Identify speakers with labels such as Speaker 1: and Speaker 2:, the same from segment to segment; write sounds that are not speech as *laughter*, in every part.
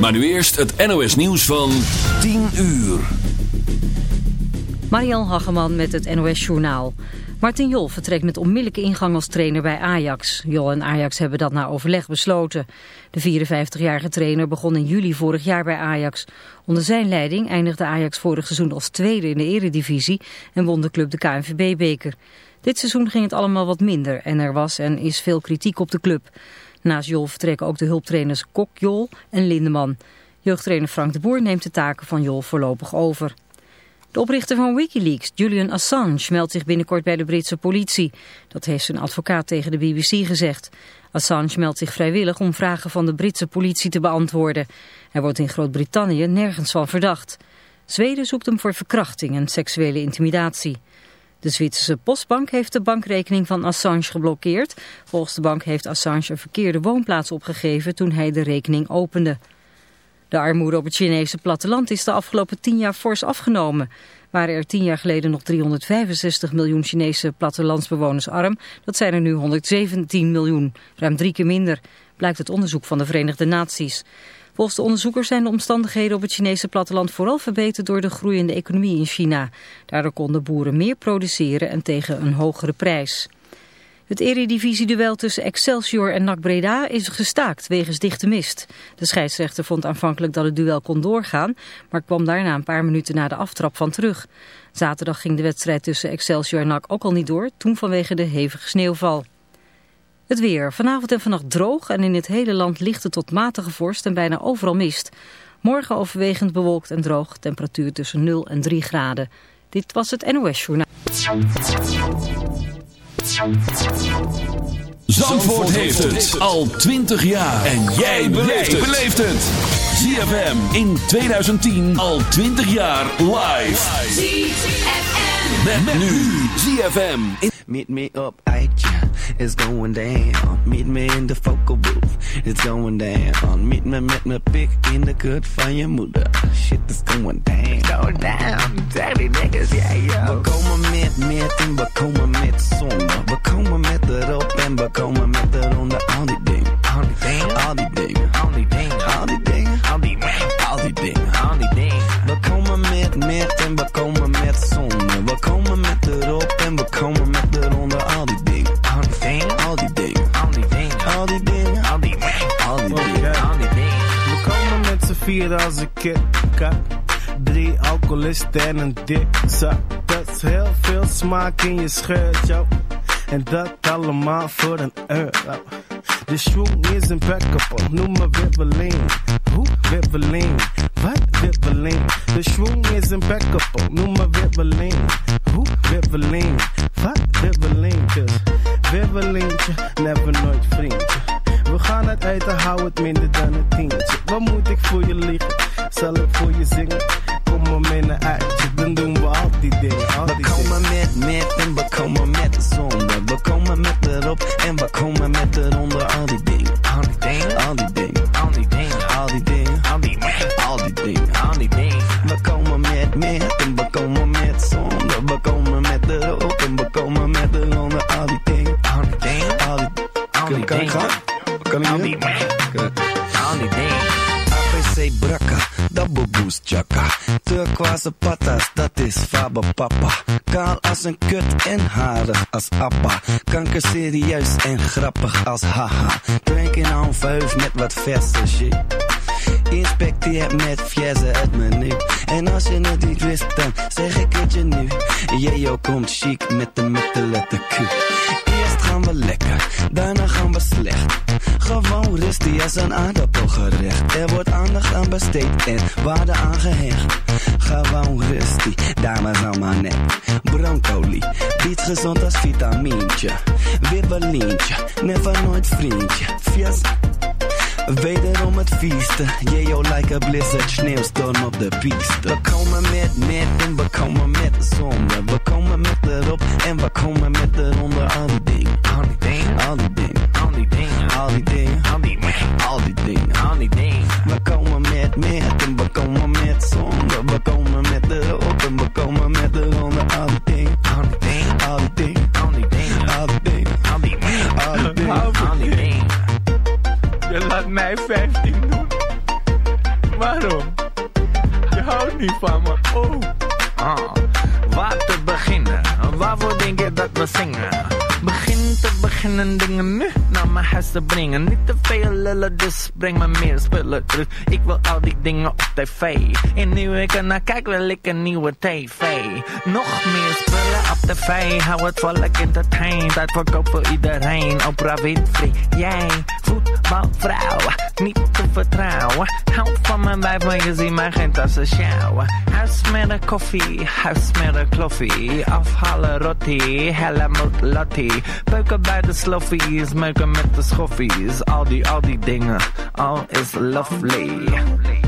Speaker 1: Maar nu eerst het NOS nieuws van 10 uur.
Speaker 2: Mariel Hageman met het NOS Journaal. Martin Jol vertrekt met onmiddellijke ingang als trainer bij Ajax. Jol en Ajax hebben dat na overleg besloten. De 54-jarige trainer begon in juli vorig jaar bij Ajax. Onder zijn leiding eindigde Ajax vorig seizoen als tweede in de eredivisie... en won de club de KNVB-beker. Dit seizoen ging het allemaal wat minder en er was en is veel kritiek op de club. Naast Jol vertrekken ook de hulptrainers Kok Jol en Lindeman. Jeugdtrainer Frank de Boer neemt de taken van Jol voorlopig over. De oprichter van Wikileaks, Julian Assange, meldt zich binnenkort bij de Britse politie. Dat heeft zijn advocaat tegen de BBC gezegd. Assange meldt zich vrijwillig om vragen van de Britse politie te beantwoorden. Hij wordt in Groot-Brittannië nergens van verdacht. Zweden zoekt hem voor verkrachting en seksuele intimidatie. De Zwitserse Postbank heeft de bankrekening van Assange geblokkeerd. Volgens de bank heeft Assange een verkeerde woonplaats opgegeven toen hij de rekening opende. De armoede op het Chinese platteland is de afgelopen tien jaar fors afgenomen. Waren er tien jaar geleden nog 365 miljoen Chinese plattelandsbewoners arm, dat zijn er nu 117 miljoen, ruim drie keer minder, blijkt het onderzoek van de Verenigde Naties. Volgens de onderzoekers zijn de omstandigheden op het Chinese platteland vooral verbeterd door de groeiende economie in China. Daardoor konden boeren meer produceren en tegen een hogere prijs. Het eredivisie-duel tussen Excelsior en NAC Breda is gestaakt wegens dichte mist. De scheidsrechter vond aanvankelijk dat het duel kon doorgaan, maar kwam daarna een paar minuten na de aftrap van terug. Zaterdag ging de wedstrijd tussen Excelsior en NAC ook al niet door, toen vanwege de hevige sneeuwval. Het weer. Vanavond en vannacht droog en in het hele land lichte tot matige vorst en bijna overal mist. Morgen overwegend bewolkt en droog, temperatuur tussen 0 en 3 graden. Dit was het NOS Journaal.
Speaker 1: Zandvoort heeft het al 20 jaar. En jij beleeft het. ZFM in 2010 al 20 jaar live. ZFM. Met, nu ZFM.
Speaker 3: Meet me up, eitje. It's going down. Meet me in the focal booth. It's going down. Meet me, meet me, pick in the good fire mood. Shit is going down. It's going down. Dirty niggas, yeah, yeah. Bakoma met met and Bakoma met soma. Bakoma the rope and Bakoma method on the only thing. Only thing. Only thing. Only thing. Only thing. Only thing. Only thing. Only thing. Bakoma met met
Speaker 4: and Bakoma vier als een KitKat. Drie alcoholisten en een dik. Dat is heel veel smaak in je scheurt, yo. En dat allemaal voor een euro. De schoen is impeccable, noem me Wibbeling. Hoe Wibbeling? Wat Wibbeling? De schoen is impeccable, noem me Wibbeling. Hoe Wibbeling? Wat Wibbeling? Dus never nooit vriendje. Ga het eten, hou het minder dan het tientje. Wat moet ik voor je liegen? Zal ik voor je zingen? Kom maar mee naar uitje, dan doen we al die dingen.
Speaker 3: We komen met met en we komen met de zonde. We komen met erop en we komen met eronder. Al die dingen, al die dingen, al die dingen, al die dingen, al die dingen, al die dingen, al die dingen. We komen met met en we komen met zonde. We komen met erop en we komen met eronder. Al die dingen, al die dingen, al die dingen.
Speaker 4: Kan,
Speaker 3: kan,
Speaker 4: kan. Kan ik niet?
Speaker 3: Al die dingen. ABC Brakka, double boost jacka. Turquoise patas, dat is Faber papa. Kaal als een kut en harig als appa. Kanker serieus en grappig als haha. Drink in een vuif met wat verse shit. Inspecteer met fjezen het menu. En als je het niet wist, dan zeg ik het je nu. Jeo komt chic met de, met de letter Q. Gaan we lekker, daarna gaan we slecht. Gewoon rustig als een aardappelgerecht. Er wordt aandacht aan besteed en waarde aan gehecht. Gewoon rustig, dames allemaal net. Broncoli, iets gezond als vitamintje. Wibbelientje, never nooit vriendje. Fies. Wederom het feesten. Jeo like a blizzard, sneeuwstorm op de piste. We komen met, met en we komen met zonder. We komen met erop en we komen met eronder. Al die dingen, al die dingen, al die dingen, al die dingen, al die dingen, al die dingen, al die dingen. We komen met, met en we komen met zonder. We komen
Speaker 4: Je laat mij 15 doen.
Speaker 5: waarom? Je houdt niet van me, oh.
Speaker 6: Ah, waar te beginnen? Waarvoor denk je dat we zingen? Begin te beginnen dingen nu naar mijn huis te brengen. Niet te veel lullen, dus breng me meer spullen terug. Ik wil al die dingen op tv. En nu ik kijk, wil ik een nieuwe tv. Nog meer spullen op tv, hou het volk entertain. Tijd voor koop voor iedereen, opera Winfrey. Jij, voetbalvrouw, niet te vertrouwen. Hou van mijn wijf, maar je ziet mij geen tassen sjouwen. Huis met een koffie, huis met een kloffie. Afhalen rotti, helle moet Beuken bij de sloffies, meuken met de schoffies. Al die, al die dingen, all is lovely.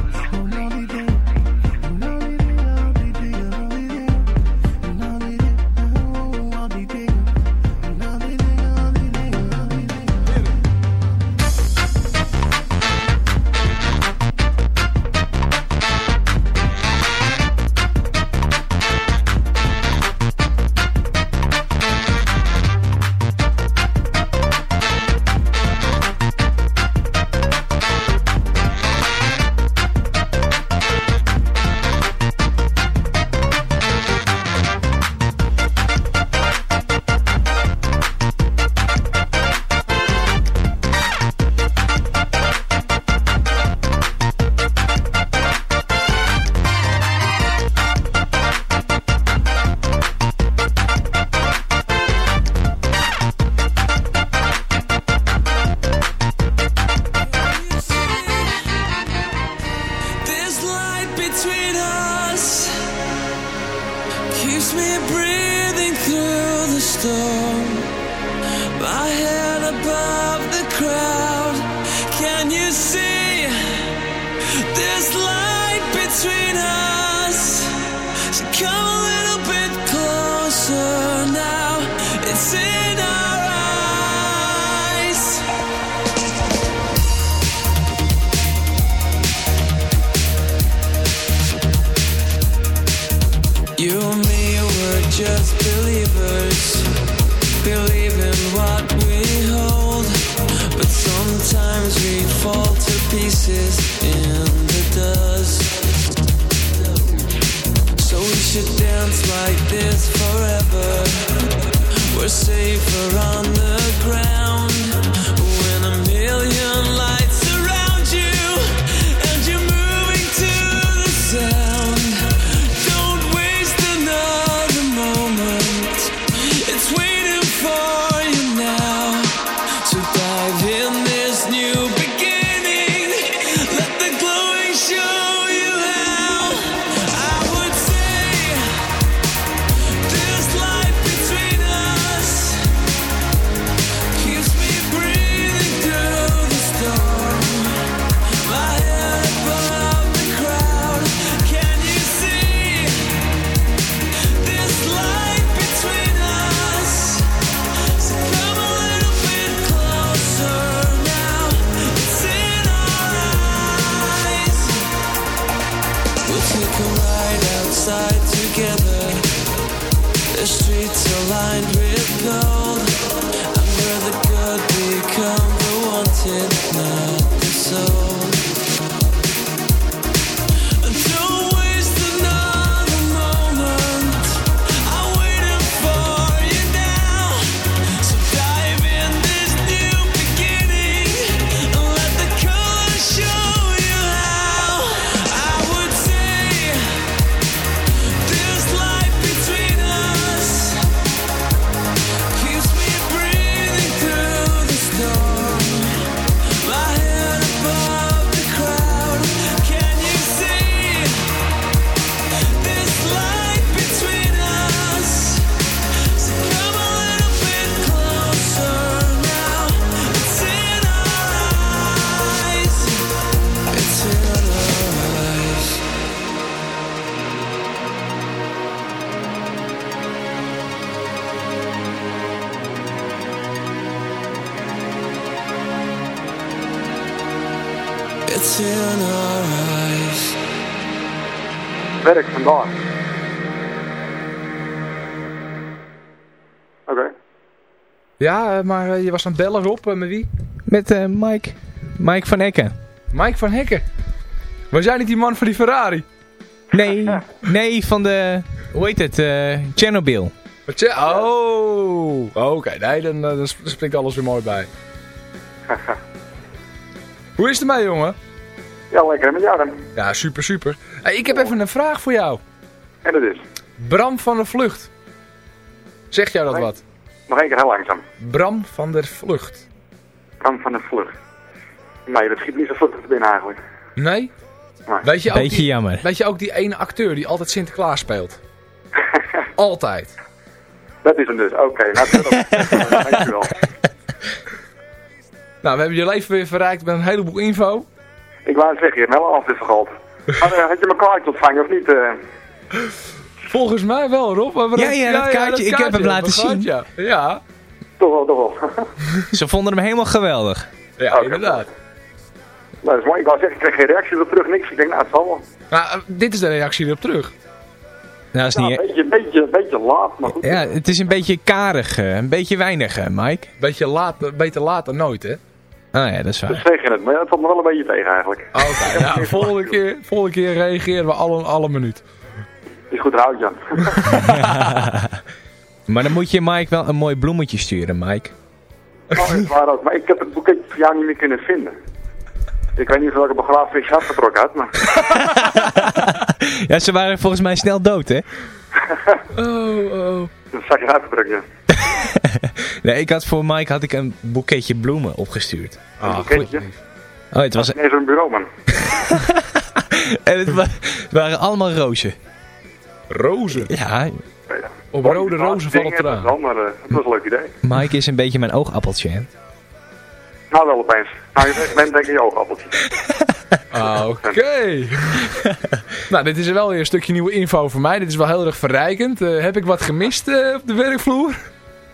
Speaker 7: Werk vandaag. Oké.
Speaker 5: Ja, eh, maar eh, je was aan het bellen, Rob. Eh, met wie?
Speaker 8: Met Mike. Mike van Hekken.
Speaker 5: Mike van Hekken. Was jij niet die man van die Ferrari?
Speaker 8: Nee, *laughs* nee, van de, hoe heet het, eh Chernobyl.
Speaker 5: Oh, oké. Nee, dan, dan sp- springt alles weer mooi bij. *laughs* Hoe is het ermee, jongen?
Speaker 7: Ja, lekker met jou dan.
Speaker 5: Ja, super, super. Hey, ik heb even een vraag voor jou.
Speaker 7: En dat is.
Speaker 5: Bram van der Vlucht. Zegt jou dat
Speaker 7: Nee.
Speaker 5: wat?
Speaker 7: Nog één keer heel langzaam.
Speaker 5: Bram van der Vlucht.
Speaker 7: Kan van de vlucht. Nee, dat schiet niet zo vlug te binnen eigenlijk.
Speaker 5: Nee?
Speaker 7: Nee.
Speaker 5: Weet je, ook
Speaker 8: Beetje
Speaker 5: die,
Speaker 8: jammer.
Speaker 5: weet je ook die ene acteur die altijd Sinterklaas speelt? *laughs* altijd.
Speaker 7: Dat is hem dus. Oké, nou, dat *laughs* dankjewel.
Speaker 5: Nou, we hebben je leven weer verrijkt met een heleboel info.
Speaker 7: Ik wou het zeggen, je hebt wel altijd vergald. Maar had je mijn kaartje ontvangen of niet? eh?
Speaker 5: Volgens mij wel, Rob. Maar we-
Speaker 8: Ja, ja, dat kaartje. Ik heb hem laten zien.
Speaker 5: kaartje. Ja,
Speaker 7: Toch wel, toch wel.
Speaker 8: Ze vonden hem helemaal geweldig.
Speaker 5: ja inderdaad.
Speaker 7: nou, dat is mooi. Ik wou zeggen, ik kreeg geen reactie erop terug, niks. Ik denk, nou, het zal wel.
Speaker 5: Nou, eh, dit is de reactie erop terug.
Speaker 8: Nou, is
Speaker 7: Nou,
Speaker 8: niet...
Speaker 7: een beetje, beetje, beetje laat, maar goed.
Speaker 8: Ja, het is een beetje karig, eh, een beetje weinig, Mike.
Speaker 5: Beetje laat, beter laat dan nooit, hè?
Speaker 8: Ah ja, dat is waar.
Speaker 7: zeg je het, maar het valt me wel een beetje tegen eigenlijk.
Speaker 5: Oké, nou, *laughs* volgende keer, volgende keer reageren we alle, alle minuut.
Speaker 7: Is goed eruit, Jan. *laughs*
Speaker 8: Maar dan moet je Mike wel een mooi bloemetje sturen, Mike.
Speaker 7: Oh, waar ook. Maar ik heb het boeketje voor jou niet meer kunnen vinden. Ik weet niet of welke begrafenis je had getrokken had, maar... *laughs*
Speaker 8: Ja, ze waren volgens mij snel dood, hè?
Speaker 5: Oh, oh.
Speaker 7: Dat zag je uitgedrukt, ja. *laughs*
Speaker 8: Nee, ik had voor Mike had ik een boeketje bloemen opgestuurd.
Speaker 5: Ah,
Speaker 7: boeketje?
Speaker 5: goed.
Speaker 8: Oh, het, was,
Speaker 7: Nee, zo'n bureau, man. *laughs*
Speaker 8: en het, wa- het waren allemaal rozen.
Speaker 5: Rozen.
Speaker 8: Ja,
Speaker 5: Op rode rozen vallen
Speaker 7: dat maar eh, het was een leuk idee.
Speaker 8: Mike is een beetje mijn oogappeltje, hè?
Speaker 7: Nou, wel opeens. Nou, je bent denk ik je oogappeltje. *laughs*
Speaker 5: Ah, Oké. nou, dit is wel weer een stukje nieuwe info voor mij. Dit is wel heel erg verrijkend. Eh, heb ik wat gemist eh, op de werkvloer?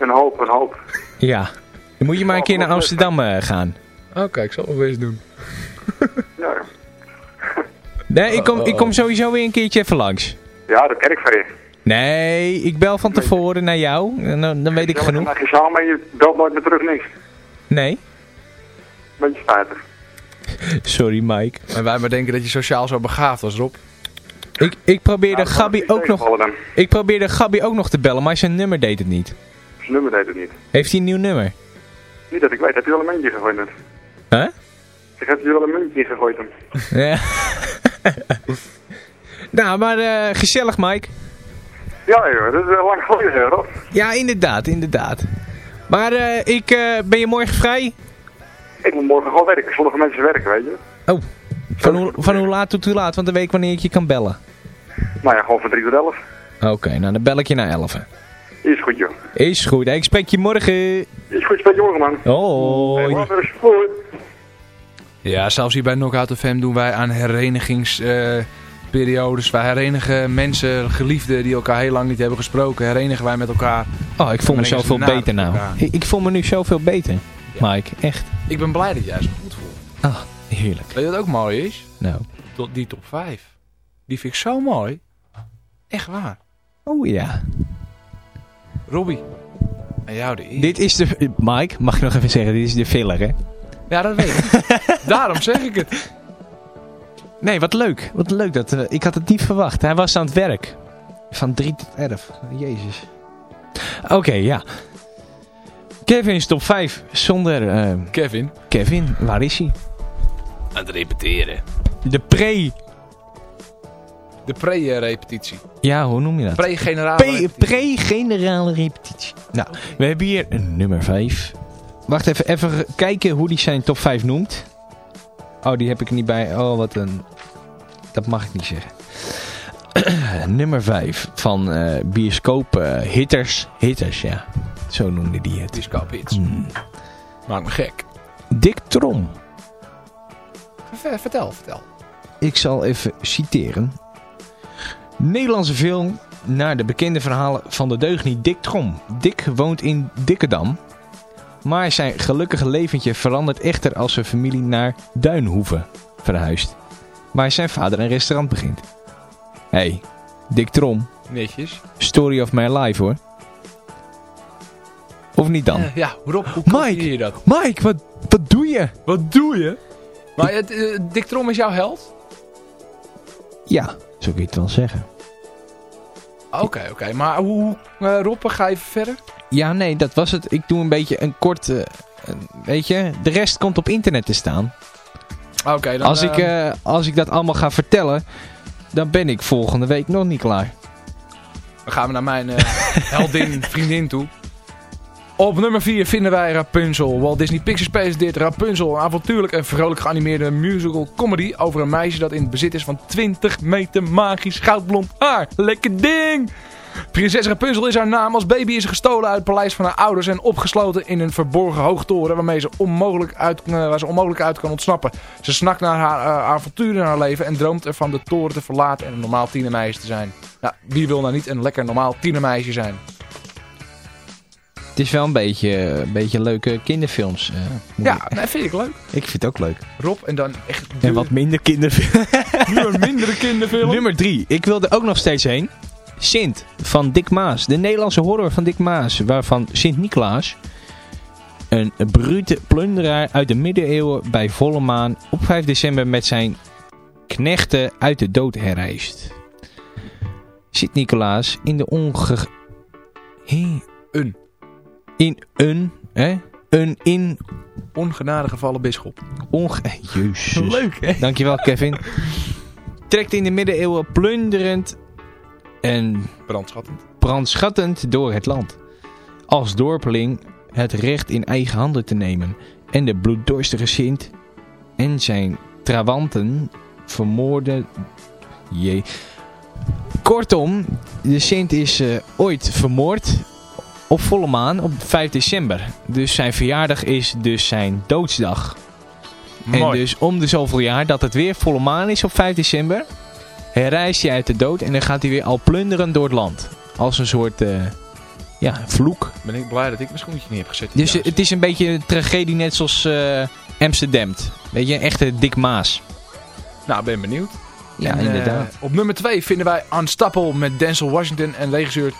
Speaker 7: Een hoop, een hoop.
Speaker 8: Ja. Dan moet je maar een keer naar Amsterdam eh, gaan.
Speaker 5: Oké, ik zal het wel eens doen. *laughs*
Speaker 7: Ja,
Speaker 8: Nee, ik kom, ik kom sowieso weer een keertje even langs.
Speaker 7: ja dat ken ik van je.
Speaker 8: Nee, ik bel van tevoren naar jou. En dan, dan weet ik
Speaker 7: Ja,
Speaker 8: genoeg.
Speaker 7: Dan mag je samen en je belt nooit meer terug, niks.
Speaker 8: Nee?
Speaker 7: Beetje spijtig.
Speaker 8: Sorry, Mike.
Speaker 5: En wij maar denken dat je sociaal zo begaafd was, Rob.
Speaker 8: Ik, ik probeerde Gabby
Speaker 7: dat is
Speaker 8: ook nog... Ik probeerde Gabby ook nog te bellen, maar zijn nummer deed het niet.
Speaker 7: Zijn nummer deed het niet.
Speaker 8: Heeft hij een nieuw nummer?
Speaker 7: Niet dat ik weet. Heb je wel een muntje gegooid net?
Speaker 8: Huh?
Speaker 7: Ik heb je wel een muntje gegooid hem. *laughs*
Speaker 8: Ja. *laughs* nou, maar eh, gezellig, Mike.
Speaker 7: Ja joh, dat is eh, lang geleden hè, Rob.
Speaker 8: Ja, inderdaad, inderdaad. Maar eh, ik, eh, ben je morgen vrij?
Speaker 7: Ik moet morgen gewoon werken. Sommige mensen werken, weet je.
Speaker 8: Oh, van, hoe, van hoe laat tot hoe laat? Want dan weet ik wanneer ik je kan bellen.
Speaker 7: Nou ja, gewoon van 3 tot 11.
Speaker 8: Oké, nou dan bel ik je naar 11.
Speaker 7: Is goed joh.
Speaker 8: Is goed, ik spreek je morgen.
Speaker 7: Is goed, spreek je morgen man.
Speaker 8: Hoi.
Speaker 5: Ja, zelfs hier bij Knockout FM doen wij aan herenigingsperiodes. wij herenigen mensen, geliefden die elkaar heel lang niet hebben gesproken. Herenigen wij met elkaar.
Speaker 8: Oh, ik voel me zoveel beter nou. Ik, ik voel me nu zoveel beter. Mike, echt.
Speaker 5: Ik ben blij dat jij zo goed voelt.
Speaker 8: Ah, heerlijk.
Speaker 5: Weet je wat ook mooi is?
Speaker 8: Nou.
Speaker 5: Tot die top 5. Die vind ik zo mooi. Echt waar.
Speaker 8: Oh ja.
Speaker 5: Robbie. En jou de eer.
Speaker 8: Dit is de... Mike, mag ik nog even zeggen, dit is de filler, hè?
Speaker 5: Ja, dat weet ik. *laughs* Daarom zeg ik het.
Speaker 8: Nee, wat leuk. Wat leuk. Dat, eh, ik had het niet verwacht. Hij was aan het werk. Van 3 tot 11. Jezus. Oké, ja. Kevin is top 5 zonder eh,
Speaker 5: Kevin.
Speaker 8: Kevin. Waar is hij?
Speaker 5: Aan het repeteren.
Speaker 8: De pre...
Speaker 5: De pre-repetitie.
Speaker 8: Ja, hoe noem je dat?
Speaker 5: Pre-generale
Speaker 8: Pre-
Speaker 5: repetitie.
Speaker 8: Pre-generale repetitie. Nou, we hebben hier een nummer 5. Wacht even, even kijken hoe die zijn top 5 noemt. Oh, die heb ik er niet bij. Oh, wat een... Dat mag ik niet zeggen. *clears throat* nummer 5 van eh, bioscoop Hitters. Hitters, ja. Zo noemde die het.
Speaker 5: Disco Hits.
Speaker 8: Hmm.
Speaker 5: Maak me gek.
Speaker 8: Dick Trom.
Speaker 5: V- Vertel, vertel.
Speaker 8: Ik zal even citeren. Nederlandse film naar de bekende verhalen van de deugniet Dick Trom. Dick woont in Dikkedam. Maar zijn gelukkige leventje verandert echter als zijn familie naar Duinhoeven verhuist. Waar zijn vader een restaurant begint. hey, Dick Trom.
Speaker 5: Netjes.
Speaker 8: Story of my life hoor. Of niet dan?
Speaker 5: Eh, ja, Rob, hoe
Speaker 8: Mike.
Speaker 5: je dat?
Speaker 8: Mike, wat, wat doe je?
Speaker 5: Wat doe je? Maar het, eh, Dick Trom is jouw held?
Speaker 8: Ja, zo kun je het wel zeggen.
Speaker 5: Oké, oké. Maar hoe, uh, Rob, ga je verder?
Speaker 8: Ja, nee, dat was het. Ik doe een beetje een kort... Uh, weet je, de rest komt op internet te staan.
Speaker 5: Oké, dan...
Speaker 8: Als ik, uh, als ik dat allemaal ga vertellen, dan ben ik volgende week nog niet klaar.
Speaker 5: Dan gaan we naar mijn *laughs* heldin, vriendin toe. Op nummer 4 vinden wij Rapunzel. Walt Disney Pictures presenteert Rapunzel. Een avontuurlijk en vrolijk geanimeerde musical comedy over een meisje dat in bezit is van 20 meter magisch goudblond haar. Lekker ding! Prinses Rapunzel is haar naam. Als baby is ze gestolen uit het paleis van haar ouders en opgesloten in een verborgen hoogtoren waarmee ze onmogelijk uit, uh, waar ze onmogelijk uit kan ontsnappen. Ze snakt naar haar uh, avonturen in haar leven en droomt ervan de toren te verlaten en een normaal tienermeisje te zijn. Nou, wie wil nou niet een lekker normaal tienermeisje zijn?
Speaker 8: Het is wel een beetje, een beetje leuke kinderfilms. Uh,
Speaker 5: ja, dat vind ik leuk.
Speaker 8: Ik vind het ook leuk.
Speaker 5: Rob, en dan echt...
Speaker 8: En wat minder kinderfilms. *laughs*
Speaker 5: Nummer mindere kinderfilm.
Speaker 8: Nummer drie. Ik wil er ook nog steeds heen. Sint van Dick Maas. De Nederlandse horror van Dick Maas. Waarvan Sint-Niklaas, een brute plunderaar uit de middeleeuwen bij volle maan, op 5 december met zijn knechten uit de dood herreist. Sint-Nicolaas in de onge...
Speaker 5: Hey. Een
Speaker 8: in een, hè? Een in...
Speaker 5: Ongenade gevallen bisschop.
Speaker 8: Onge... *laughs* Jezus.
Speaker 5: Leuk, hè?
Speaker 8: Dankjewel, Kevin. Trekt in de middeleeuwen plunderend en...
Speaker 5: Brandschattend.
Speaker 8: Brandschattend door het land. Als dorpeling het recht in eigen handen te nemen. En de bloeddorstige Sint en zijn trawanten vermoorden... Jee. Kortom, de Sint is uh, ooit vermoord op volle maan op 5 december. Dus zijn verjaardag is dus zijn doodsdag.
Speaker 5: Mooi.
Speaker 8: En dus om de zoveel jaar dat het weer volle maan is op 5 december, herrijst hij uit de dood en dan gaat hij weer al plunderen door het land. Als een soort, uh, ja, vloek.
Speaker 5: Ben ik blij dat ik mijn schoentje niet heb gezet.
Speaker 8: Dus het is een beetje een tragedie net zoals uh, Amsterdam. Weet je, een echte dik maas.
Speaker 5: Nou, ben benieuwd.
Speaker 8: Ja, en, inderdaad.
Speaker 5: Op nummer 2 vinden wij Unstoppable met Denzel Washington en regisseur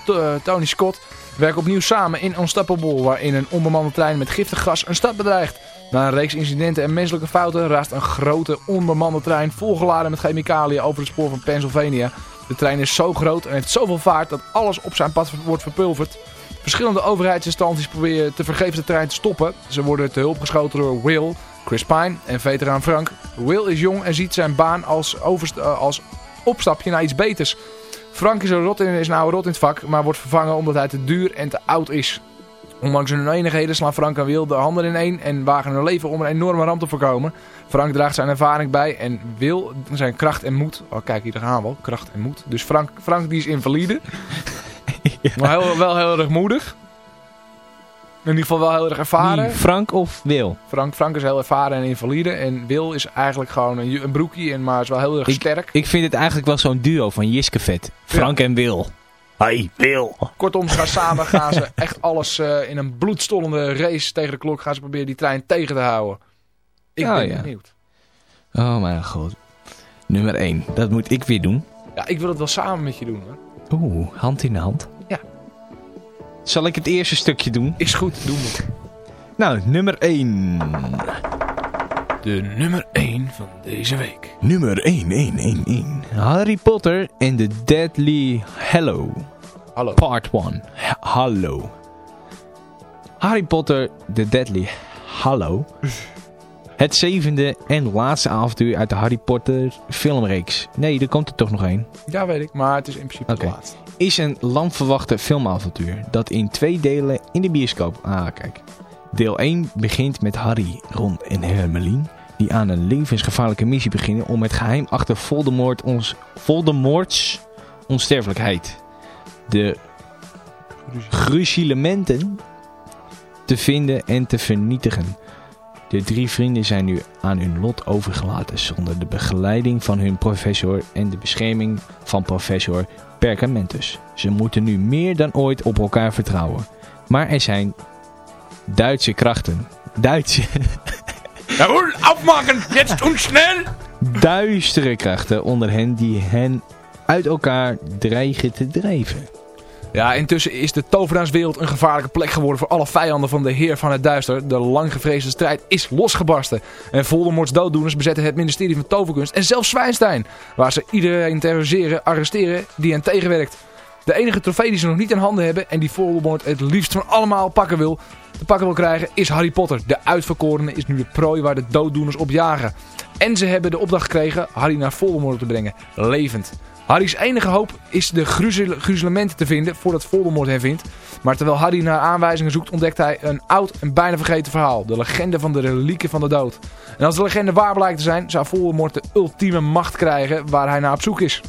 Speaker 5: Tony Scott werken opnieuw samen in Unstoppable, waarin een onbemande trein met giftig gas een stad bedreigt. Na een reeks incidenten en menselijke fouten raast een grote onbemande trein volgeladen met chemicaliën over het spoor van Pennsylvania. De trein is zo groot en heeft zoveel vaart dat alles op zijn pad wordt verpulverd. Verschillende overheidsinstanties proberen te vergeefs de trein te stoppen. Ze worden te hulp geschoten door Will, Chris Pine en veteraan Frank. Will is jong en ziet zijn baan als, als opstapje naar iets beters. Frank is een, rot in, is een oude rot in het vak, maar wordt vervangen omdat hij te duur en te oud is. Ondanks hun enigheden slaan Frank en Wil de handen in één en wagen hun leven om een enorme ramp te voorkomen. Frank draagt zijn ervaring bij en Wil zijn kracht en moed. Oh kijk, hier gaan we wel. Kracht en moed. Dus Frank, Frank die is invalide. *laughs* ja. Maar heel, wel heel erg moedig. In ieder geval wel heel erg ervaren.
Speaker 8: Wie, Frank of Wil?
Speaker 5: Frank, Frank is heel ervaren en invalide. En Wil is eigenlijk gewoon een, een broekie, en, maar is wel heel erg
Speaker 8: ik,
Speaker 5: sterk.
Speaker 8: Ik vind het eigenlijk wel zo'n duo van Jiskevet. Frank ja. en Wil. Hey, Wil.
Speaker 5: Kortom, ze gaan samen gaan ze echt alles uh, in een bloedstollende race tegen de klok. Gaan ze proberen die trein tegen te houden. Ik
Speaker 8: oh,
Speaker 5: ben
Speaker 8: ja.
Speaker 5: benieuwd.
Speaker 8: Oh mijn god. Nummer 1. Dat moet ik weer doen.
Speaker 5: Ja, ik wil het wel samen met je doen. Hoor.
Speaker 8: Oeh, hand in hand. Zal ik het eerste stukje doen?
Speaker 5: Is goed, doen we.
Speaker 8: Nou, nummer 1.
Speaker 5: De nummer 1 van deze week.
Speaker 8: Nummer 1, 1, 1, 1. Harry Potter en The Deadly Hallow.
Speaker 5: Hallo.
Speaker 8: Part 1. Hallo. Harry Potter, The Deadly Hallow. Het zevende en laatste avontuur uit de Harry Potter filmreeks. Nee, er komt er toch nog één.
Speaker 5: Ja, weet ik, maar het is in principe
Speaker 8: okay.
Speaker 5: het laatste.
Speaker 8: Is een lang verwachte filmavontuur dat in twee delen in de bioscoop... Kijk. Deel 1 begint met Harry, Ron en Hermeline... die aan een levensgevaarlijke missie beginnen om het geheim achter Voldemort ons, Voldemorts onsterfelijkheid... de gruzilementen te vinden en te vernietigen... De drie vrienden zijn nu aan hun lot overgelaten zonder de begeleiding van hun professor en de bescherming van professor Perkamentus. Ze moeten nu meer dan ooit op elkaar vertrouwen. Maar er zijn Duitse krachten. Duitse... *laughs*
Speaker 5: Jawohl, afmaken, jetzt und schnell!
Speaker 8: Duistere krachten onder hen die hen uit elkaar dreigen te drijven.
Speaker 5: Ja, intussen is de tovenaarswereld een gevaarlijke plek geworden voor alle vijanden van de Heer van het Duister. De lang gevreesde strijd is losgebarsten. En Voldemorts dooddoeners bezetten het ministerie van Toverkunst en zelfs Zwijnstein. Waar ze iedereen terroriseren, arresteren die hen tegenwerkt. De enige trofee die ze nog niet in handen hebben en die Voldemort het liefst van allemaal pakken wil, te pakken wil krijgen, is Harry Potter. De uitverkorene is nu de prooi waar de dooddoeners op jagen. En ze hebben de opdracht gekregen Harry naar Voldemort te brengen, levend. Harry's enige hoop is de gruzel gruzelementen te vinden voordat Voldemort hen vindt. Maar terwijl Harry naar aanwijzingen zoekt ontdekt hij een oud en bijna vergeten verhaal. De legende van de relieken van de dood. En als de legende waar blijkt te zijn, zou Voldemort de ultieme macht krijgen waar hij naar op zoek is.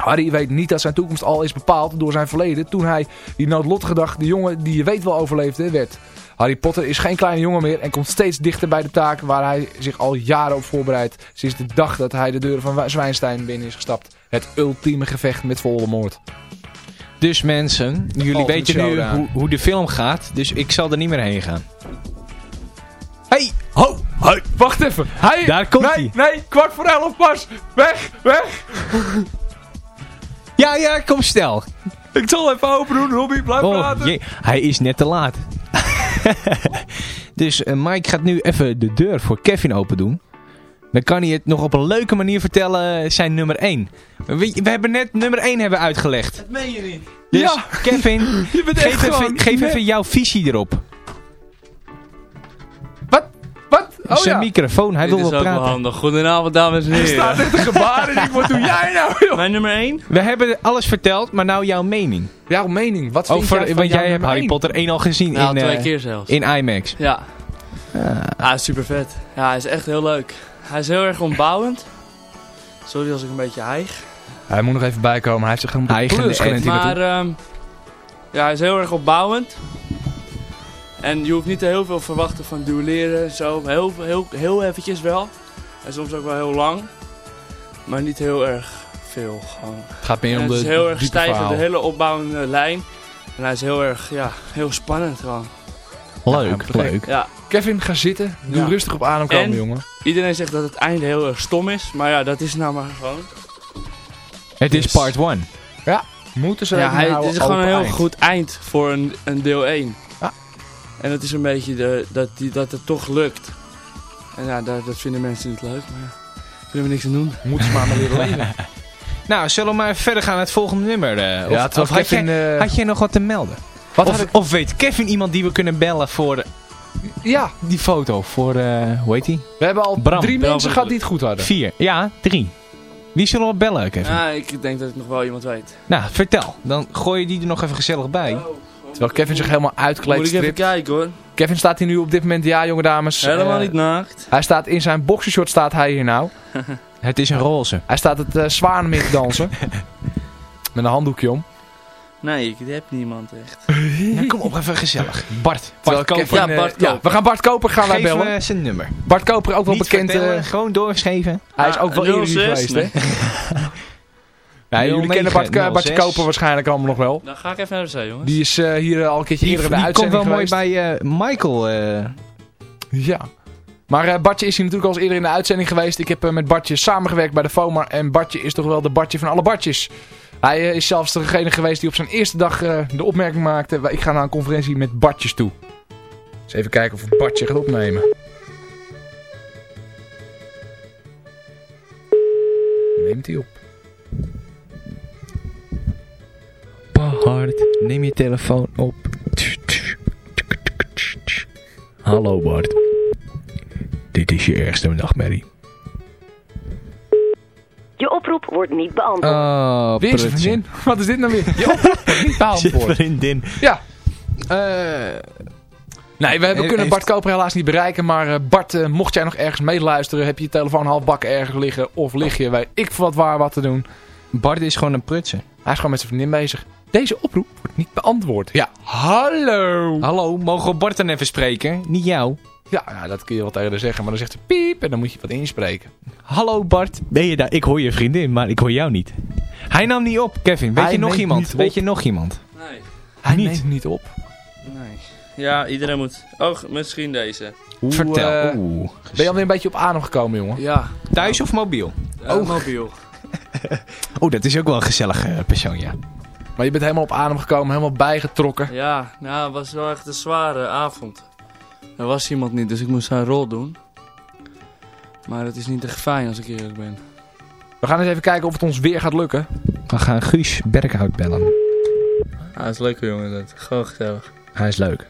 Speaker 5: Harry weet niet dat zijn toekomst al is bepaald door zijn verleden toen hij die noodlottige dag de jongen die je weet wel overleefde werd. Harry Potter is geen kleine jongen meer en komt steeds dichter bij de taak waar hij zich al jaren op voorbereidt sinds de dag dat hij de deuren van Zwijnstein binnen is gestapt. Het ultieme gevecht met Voldemort.
Speaker 8: Dus mensen, jullie weten nu hoe, hoe de film gaat. Dus ik zal er niet meer heen gaan.
Speaker 5: Hey, ho, hey, wacht even. Hij,
Speaker 8: Daar komt
Speaker 5: nee,
Speaker 8: hij.
Speaker 5: Nee, kwart voor elf pas. Weg, weg.
Speaker 8: Ja, ja, kom stel.
Speaker 5: Ik zal even open doen, Robbie. Blijf
Speaker 8: Oh,
Speaker 5: praten.
Speaker 8: jee, hij is net te laat. *laughs* dus eh, Mike gaat nu even de deur voor Kevin open doen. Dan kan hij het nog op een leuke manier vertellen, eh, zijn nummer 1. We, we hebben net nummer 1 hebben uitgelegd.
Speaker 9: Dat meen je niet.
Speaker 8: Dus
Speaker 5: Ja.
Speaker 8: Kevin, *laughs*
Speaker 5: Je bent echt
Speaker 8: geef, even, geef even jouw visie erop.
Speaker 5: Oh
Speaker 8: zijn
Speaker 5: ja.
Speaker 8: microfoon, hij
Speaker 9: Dit
Speaker 8: wil
Speaker 9: is
Speaker 8: wel
Speaker 9: ook wel
Speaker 8: praten.
Speaker 9: handig. Goedenavond, dames en
Speaker 5: Er staat
Speaker 9: heren.
Speaker 5: echt een gebaar en ik, wat doe jij nou, joh?
Speaker 9: Mijn nummer 1?
Speaker 8: We hebben alles verteld, maar nou jouw mening.
Speaker 5: Jouw mening, wat vind
Speaker 8: Over,
Speaker 5: jij van
Speaker 8: want
Speaker 5: jouw
Speaker 8: jij hebt Harry? Potter 1 al gezien
Speaker 9: Nou,
Speaker 8: in,
Speaker 9: twee
Speaker 8: eh,
Speaker 9: keer zelfs.
Speaker 8: in IMAX.
Speaker 9: Ja. Ja, super vet. Ja, hij is echt heel leuk. Hij is heel erg ontbouwend. Sorry als ik een beetje hijg.
Speaker 5: Hij moet nog even bijkomen, hij heeft zich helemaal hier
Speaker 9: Maar ehm, ja, hij is heel erg opbouwend. En je hoeft niet te heel veel verwachten van duelleren en zo. Heel, heel, heel eventjes wel. En soms ook wel heel lang. Maar niet heel erg veel gewoon.
Speaker 5: Het gaat meer om
Speaker 9: het
Speaker 5: de
Speaker 9: is heel erg stijf, de hele opbouwende lijn. En hij is heel erg, ja, heel spannend gewoon.
Speaker 8: Leuk, leuk.
Speaker 9: Ja,
Speaker 5: Kevin, ga zitten. Doe
Speaker 9: Ja.
Speaker 5: rustig op adem komen,
Speaker 9: En-
Speaker 5: jongen.
Speaker 9: iedereen zegt dat het einde heel erg stom is. Maar ja, dat is nou maar gewoon.
Speaker 8: Het is
Speaker 5: Yes.
Speaker 8: part 1.
Speaker 5: Moeten ze
Speaker 9: Ja, hij, het is gewoon een heel
Speaker 5: eind.
Speaker 9: goed eind voor een, een deel 1. En het is een beetje de, dat, die, dat het toch lukt. En ja, dat, dat vinden mensen niet leuk, maar ja, kunnen we niks aan doen.
Speaker 5: Moeten ze maar maar leren leven.
Speaker 8: Nou, zullen we maar verder gaan naar het volgende nummer? eh, of,
Speaker 5: Ja,
Speaker 8: of had,
Speaker 5: Kevin,
Speaker 8: jij,
Speaker 5: eh,
Speaker 8: had jij nog wat te melden?
Speaker 5: Wat
Speaker 8: of,
Speaker 5: had ik-
Speaker 8: of weet Kevin iemand die we kunnen bellen voor
Speaker 5: Ja,
Speaker 8: die foto? Voor, eh hoe heet die?
Speaker 5: we hebben al
Speaker 8: Bram.
Speaker 5: drie
Speaker 9: Bram
Speaker 5: mensen gehad die het goed hadden.
Speaker 8: Vier. Ja, drie. Wie zullen we bellen, Kevin?
Speaker 9: Ja, ik denk dat ik nog wel iemand weet.
Speaker 8: Nou, vertel. Dan gooi je die er nog even gezellig bij.
Speaker 5: Terwijl Kevin zich helemaal uitkleedt.
Speaker 9: Moet ik even
Speaker 5: stript.
Speaker 9: kijken hoor.
Speaker 5: Kevin staat hier nu op dit moment, ja jonge dames.
Speaker 9: Helemaal
Speaker 5: eh,
Speaker 9: niet naakt.
Speaker 5: Hij staat in zijn boxershort staat hij hier nou. *laughs*
Speaker 8: Het is een roze.
Speaker 5: Hij staat het uh, zwanenmik te dansen. *laughs* Met een handdoekje om.
Speaker 9: Nee, ik heb niemand echt.
Speaker 8: Ja, *laughs* kom op, even gezellig. Bart.
Speaker 5: Terwijl
Speaker 8: Bart Koper.
Speaker 5: Kevin,
Speaker 9: Ja,
Speaker 5: eh,
Speaker 9: Bart
Speaker 5: ja, we gaan Bart Koper gaan wij
Speaker 8: Geef
Speaker 5: bellen.
Speaker 8: me zijn nummer.
Speaker 5: Bart Koper, ook wel
Speaker 8: Niet
Speaker 5: bekend. eh,
Speaker 8: gewoon doorgeven.
Speaker 5: hij is
Speaker 9: Ah,
Speaker 5: ook wel eerder
Speaker 9: 06,
Speaker 5: geweest, hè? Ja, jullie
Speaker 8: 09,
Speaker 5: kennen Bart, Bart
Speaker 8: 06.
Speaker 5: Koper waarschijnlijk allemaal nog wel.
Speaker 9: Dan ga ik even naar de zee, jongens.
Speaker 5: Die is eh, hier al een keertje
Speaker 8: Die,
Speaker 5: eerder in de
Speaker 8: die komt
Speaker 5: uitzending
Speaker 8: wel mooi
Speaker 5: geweest.
Speaker 8: bij eh, Michael. eh.
Speaker 5: Ja. Maar eh, Bartje is hier natuurlijk al eens eerder in de uitzending geweest. Ik heb eh, met Bartje samengewerkt bij de FOMA. En Bartje is toch wel de Bartje van alle Bartjes. Hij eh, is zelfs degene geweest die op zijn eerste dag eh, de opmerking maakte. Ik ga naar een conferentie met Bartjes toe. Dus even kijken of Bartje gaat opnemen. Neemt hij op.
Speaker 8: Bart, neem je telefoon op. Hallo Bart. Dit is je ergste nachtmerrie.
Speaker 10: Je oproep wordt niet beantwoord.
Speaker 8: Oh,
Speaker 5: Weer zijn vriendin. *laughs* Wat is dit nou weer? Je oproep wordt niet *laughs* beantwoord.
Speaker 8: vriendin.
Speaker 5: Ja.
Speaker 8: Eh,
Speaker 5: Nee, we hebben,
Speaker 8: Heeft-
Speaker 5: kunnen Bart Koper helaas niet bereiken. Maar eh, Bart, eh, mocht jij nog ergens meeluisteren, heb je je telefoon halfbak ergens liggen. Of lig je, weet ik wat waar wat te doen.
Speaker 8: Bart is gewoon een prutser.
Speaker 5: Hij is gewoon met zijn vriendin bezig. Deze oproep wordt niet beantwoord. Ja, hallo.
Speaker 8: Hallo, mogen we Bart dan even spreken? Niet jou.
Speaker 5: Ja, ja, dat kun je wel tegen haar zeggen. Maar dan zegt ze piep en dan moet je wat inspreken.
Speaker 8: Hallo Bart, ben je daar? Ik hoor je vriendin, maar ik hoor jou niet. Hij nam niet op, Kevin. Weet
Speaker 5: Hij
Speaker 8: je nog
Speaker 5: neemt
Speaker 8: iemand?
Speaker 5: niet
Speaker 8: Weet je nog iemand?
Speaker 9: Nee,
Speaker 5: Hij
Speaker 8: Niet.
Speaker 5: neemt niet op.
Speaker 9: nee. Ja, iedereen moet... Oh, misschien deze.
Speaker 8: Vertel.
Speaker 5: eh,
Speaker 8: Oeh.
Speaker 5: ben je alweer een beetje op adem gekomen, jongen?
Speaker 9: Ja,
Speaker 8: Thuis of mobiel?
Speaker 9: oh. mobiel. *laughs*
Speaker 8: Oh, dat is ook wel een gezellig eh, persoon, ja.
Speaker 5: Maar je bent helemaal op adem gekomen, helemaal bijgetrokken.
Speaker 9: Ja, nou, het was wel echt een zware avond. Er was iemand niet, dus ik moest zijn rol doen. Maar het is niet echt fijn als ik eerlijk ben.
Speaker 5: We gaan eens even kijken of het ons weer gaat lukken.
Speaker 8: We gaan Guus Berghout bellen.
Speaker 9: Ah, is leuk jongen, dat. Gewoon gezellig.
Speaker 8: Hij is leuk.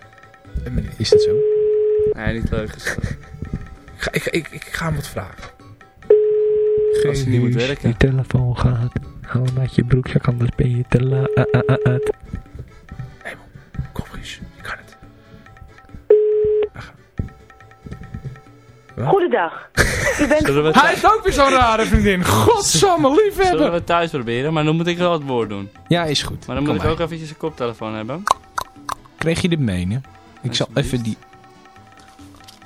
Speaker 8: Is dat zo?
Speaker 9: Nee, niet leuk. Is
Speaker 5: Ik ga, ik, ik, ik ga hem wat vragen.
Speaker 9: Als hij niet moet werken.
Speaker 8: Je telefoon gaat. Hou hem uit je broekzak, anders ben je te laat.
Speaker 5: Kom Guus, je kan het.
Speaker 10: Goedendag. U bent...
Speaker 9: Zullen
Speaker 5: Hij is ook weer zo'n rare vriendin. Godsamme
Speaker 9: zullen
Speaker 5: liefhebber.
Speaker 9: we thuis proberen? Maar dan moet ik wel het woord doen.
Speaker 8: Ja, is goed.
Speaker 9: Maar dan
Speaker 8: Kom
Speaker 9: moet ik
Speaker 8: maar.
Speaker 9: ook eventjes een koptelefoon hebben.
Speaker 8: Kreeg je dit mee, hè? Ik zal even die...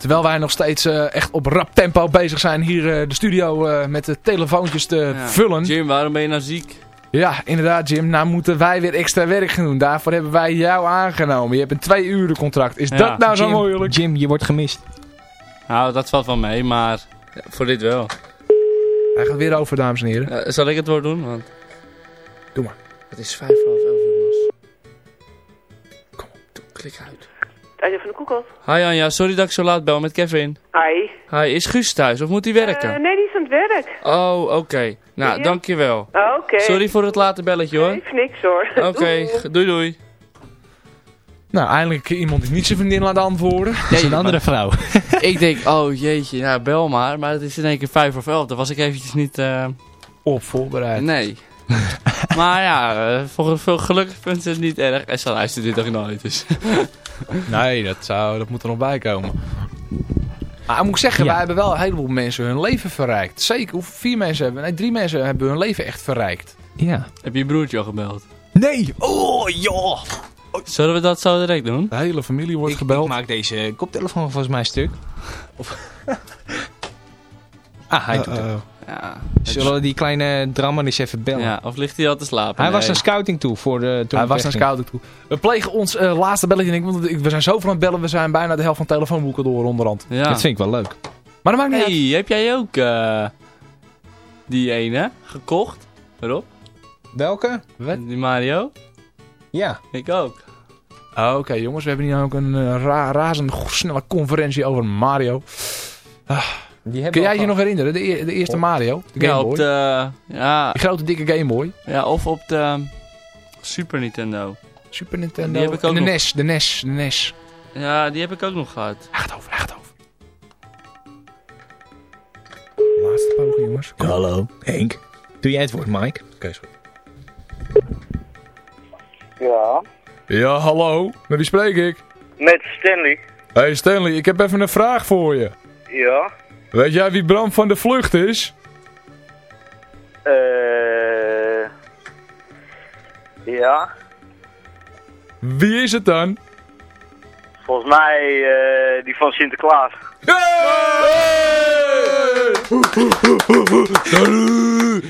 Speaker 5: Terwijl wij nog steeds eh, echt op rap tempo bezig zijn hier eh, de studio eh, met de telefoontjes te
Speaker 9: Ja.
Speaker 5: vullen.
Speaker 9: Jim, waarom ben je nou ziek?
Speaker 5: Ja, inderdaad Jim. Nou moeten wij weer extra werk gaan doen. Daarvoor hebben wij jou aangenomen. Je hebt een twee uren contract. Is
Speaker 9: Ja.
Speaker 5: dat nou zo
Speaker 8: Jim,
Speaker 5: moeilijk?
Speaker 8: Jim, je wordt gemist.
Speaker 9: Nou, dat valt wel mee, maar voor dit wel.
Speaker 5: Hij gaat weer over, dames en heren.
Speaker 9: Eh, zal ik het woord doen? Want
Speaker 5: Doe maar.
Speaker 9: het is vijf voor half elf, jongens. Kom op, doe, klik uit.
Speaker 11: Tijdje van de koekels.
Speaker 9: Hi Anja, sorry dat ik zo laat bel met Kevin.
Speaker 11: Hi.
Speaker 9: Hi, is Guus thuis of moet hij werken?
Speaker 11: Eh, nee, die is aan het werk.
Speaker 9: Oh, oké. Nou,
Speaker 11: Ja.
Speaker 9: dankjewel.
Speaker 11: Oh, Oké.
Speaker 9: Sorry voor het late belletje hoor.
Speaker 11: Heeft niks hoor.
Speaker 9: Oké,
Speaker 11: Doei.
Speaker 9: doei doei.
Speaker 5: Nou, eindelijk iemand die niet zijn vriendin laat antwoorden.
Speaker 8: Dat is een andere vrouw. *laughs*
Speaker 9: ik denk, oh jeetje, ja, bel maar. Maar het is in één keer vijf of elf. Daar was ik eventjes niet... eh,
Speaker 5: Op voorbereid.
Speaker 9: Nee. *laughs* maar ja, eh, voor veel gelukkig vindt ze het niet erg. En ze luistert dit toch nooit, dus... *laughs* *laughs*
Speaker 5: Nee, dat, zou, dat moet er nog bij komen. Maar ik moet zeggen,
Speaker 8: Ja.
Speaker 5: wij hebben wel een heleboel mensen hun leven verrijkt. Zeker, hoeveel vier mensen hebben we? Nee, drie mensen hebben hun leven echt verrijkt.
Speaker 8: Ja.
Speaker 9: Heb je je broertje al gebeld?
Speaker 8: Nee! Oh, ja!
Speaker 9: Zullen we dat zo direct doen?
Speaker 5: De hele familie wordt
Speaker 8: Ik,
Speaker 5: gebeld.
Speaker 8: ik maak deze koptelefoon volgens mij stuk. Of... *laughs* ah, hij doet het.
Speaker 9: Ja.
Speaker 8: Zullen we die kleine drama eens even bellen?
Speaker 9: ja. Of ligt hij al te slapen?
Speaker 8: Hij was naar scouting toe voor de, toen
Speaker 5: Hij was naar scouting toe. We plegen ons eh, laatste belletje. denk ik, Want we zijn zo van het bellen. We zijn bijna de helft van telefoonboeken door onderhand.
Speaker 9: Ja.
Speaker 8: Dat vind ik wel leuk.
Speaker 5: Maar dat maakt niet
Speaker 9: Hey, heb jij ook eh, die ene gekocht? Rob?
Speaker 8: Welke?
Speaker 9: Die Mario?
Speaker 8: Ja.
Speaker 9: Ik ook.
Speaker 5: Oh, Oké jongens, we hebben hier ook een ra razend snelle conferentie over Mario.
Speaker 8: Die
Speaker 5: Kun jij je nog herinneren? De, e- de eerste Mario? De
Speaker 9: Ja,
Speaker 5: Game
Speaker 9: op
Speaker 5: Boy?
Speaker 9: de... Ja,
Speaker 5: Die grote dikke Game Boy.
Speaker 9: ja, of op de Super Nintendo.
Speaker 5: Super Nintendo.
Speaker 9: Die heb ik ook
Speaker 5: en de
Speaker 9: nog.
Speaker 5: NES, de NES, de NES.
Speaker 9: Ja, die heb ik ook nog gehad.
Speaker 5: Hij gaat over, hij gaat over. Laatste poging jongens. Kom.
Speaker 8: Hallo, Henk. Doe jij het woord, Mike?
Speaker 5: Oké, goed.
Speaker 7: Ja,
Speaker 5: Ja, hallo. Met wie spreek ik?
Speaker 7: met Stanley.
Speaker 5: Hey Stanley, ik heb even een vraag voor je.
Speaker 7: Ja.
Speaker 5: Weet jij wie Bram van de Vlucht is?
Speaker 7: Eh. ja.
Speaker 5: Wie is het dan?
Speaker 7: Volgens mij eh, die van Sinterklaas.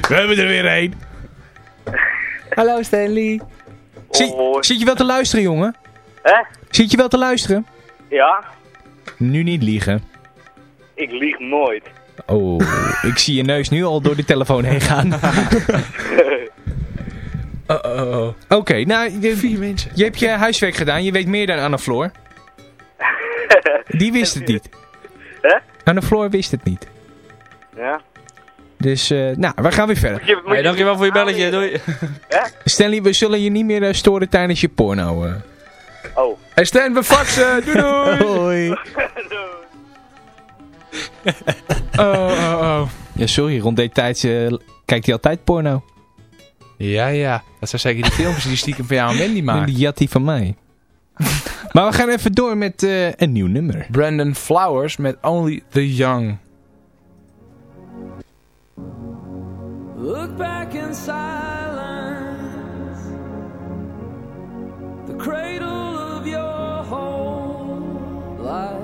Speaker 8: We hebben er weer een. *laughs* Hallo Stanley. Zit,
Speaker 7: Hoi.
Speaker 8: zit je wel te luisteren, jongen?
Speaker 7: Hè?
Speaker 8: Zit je wel te luisteren?
Speaker 7: Ja.
Speaker 8: Nu niet liegen.
Speaker 7: Ik lieg nooit.
Speaker 8: Oh, ik zie je neus nu al door die telefoon heen gaan.
Speaker 5: Uh-oh. *laughs*
Speaker 8: Oké, nou, je,
Speaker 5: Vier mensen.
Speaker 8: je hebt je huiswerk gedaan. Je weet meer dan Anne Floor. *laughs* Die wist het niet.
Speaker 7: Hè?
Speaker 8: Anne Floor wist het niet.
Speaker 7: Ja.
Speaker 8: Dus, eh, nou, we gaan weer verder.
Speaker 7: Moet je, moet
Speaker 9: Hey, dankjewel voor je belletje, doei.
Speaker 8: Stanley, we zullen je niet meer eh, storen tijdens je porno. eh.
Speaker 7: Oh.
Speaker 5: Hey Stan, we faxen. *laughs* Doei doei.
Speaker 8: Hoi. *laughs*
Speaker 5: Oh, oh, oh.
Speaker 8: Ja, sorry, rond deze tijd eh, kijkt hij altijd porno.
Speaker 5: Ja, ja. Dat zijn zeker die *laughs* filmpjes die stiekem van jou en Wendy
Speaker 8: En
Speaker 5: maken.
Speaker 8: die jat die van mij. *laughs* maar we gaan even door met eh, een nieuw nummer.
Speaker 5: Brandon Flowers met Only the Young.
Speaker 6: Look back in silence. The cradle of your whole life.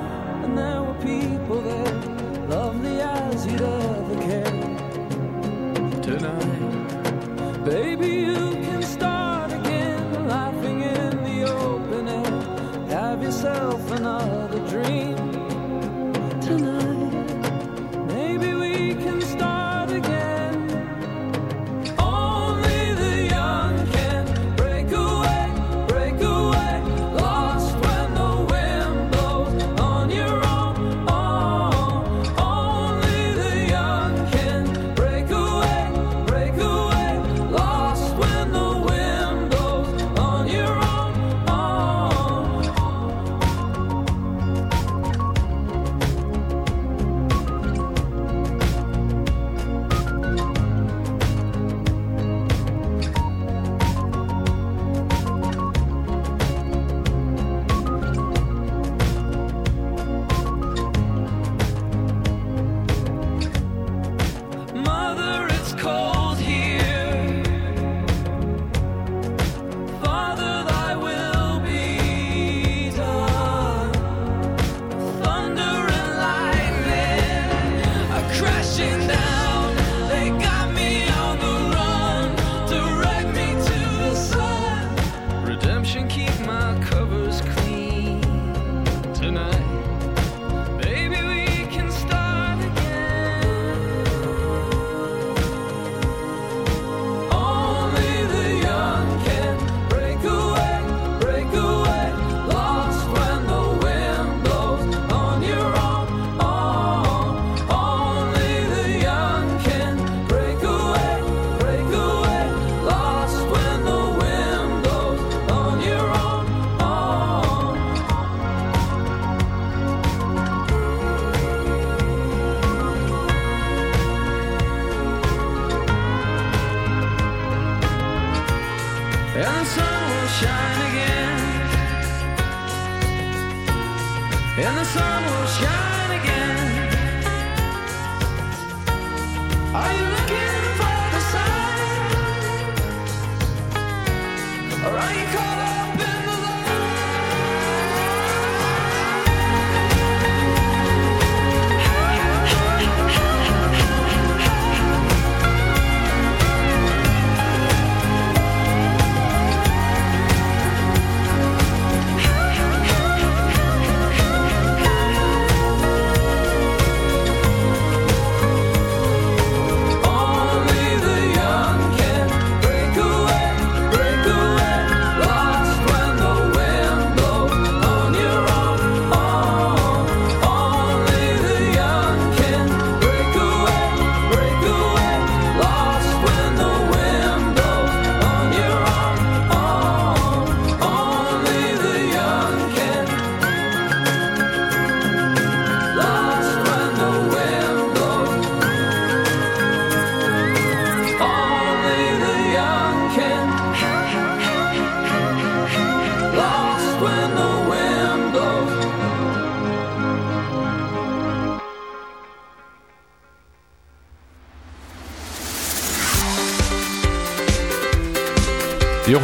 Speaker 6: tonight. Baby, you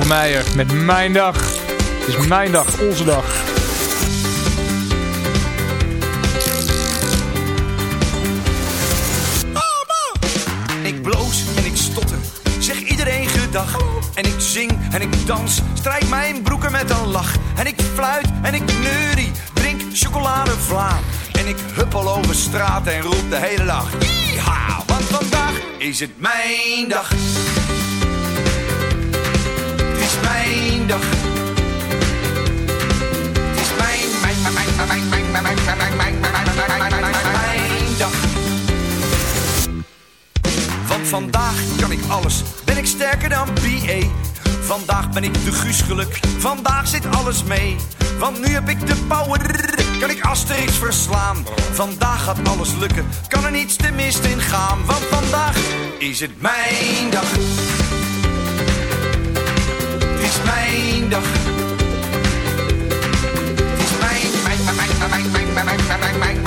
Speaker 5: Met Mijn Dag. Het is mijn dag, onze dag.
Speaker 3: Ik bloos en ik stotter, zeg iedereen gedag. En ik zing en ik dans, strijk mijn broeken met een lach. En ik fluit en ik neurie, drink chocoladevla. En ik huppel over straat en roep de hele dag. Yeeha, want vandaag is het mijn dag. Mijn dag. Is mijn, mijn, mijn, mijn, mijn, mijn, mijn. Want vandaag kan ik alles, ben ik sterker dan BA. Vandaag ben ik de Guus geluk, vandaag zit alles mee. Want nu heb ik de power, kan ik Asterix verslaan. Vandaag gaat alles lukken, kan er niets te mist in gaan. Want vandaag is het mijn dag. Is mijn dag. Het is mijn, mijn, mijn, mijn, mijn, mijn, mijn, mijn, mijn, mijn,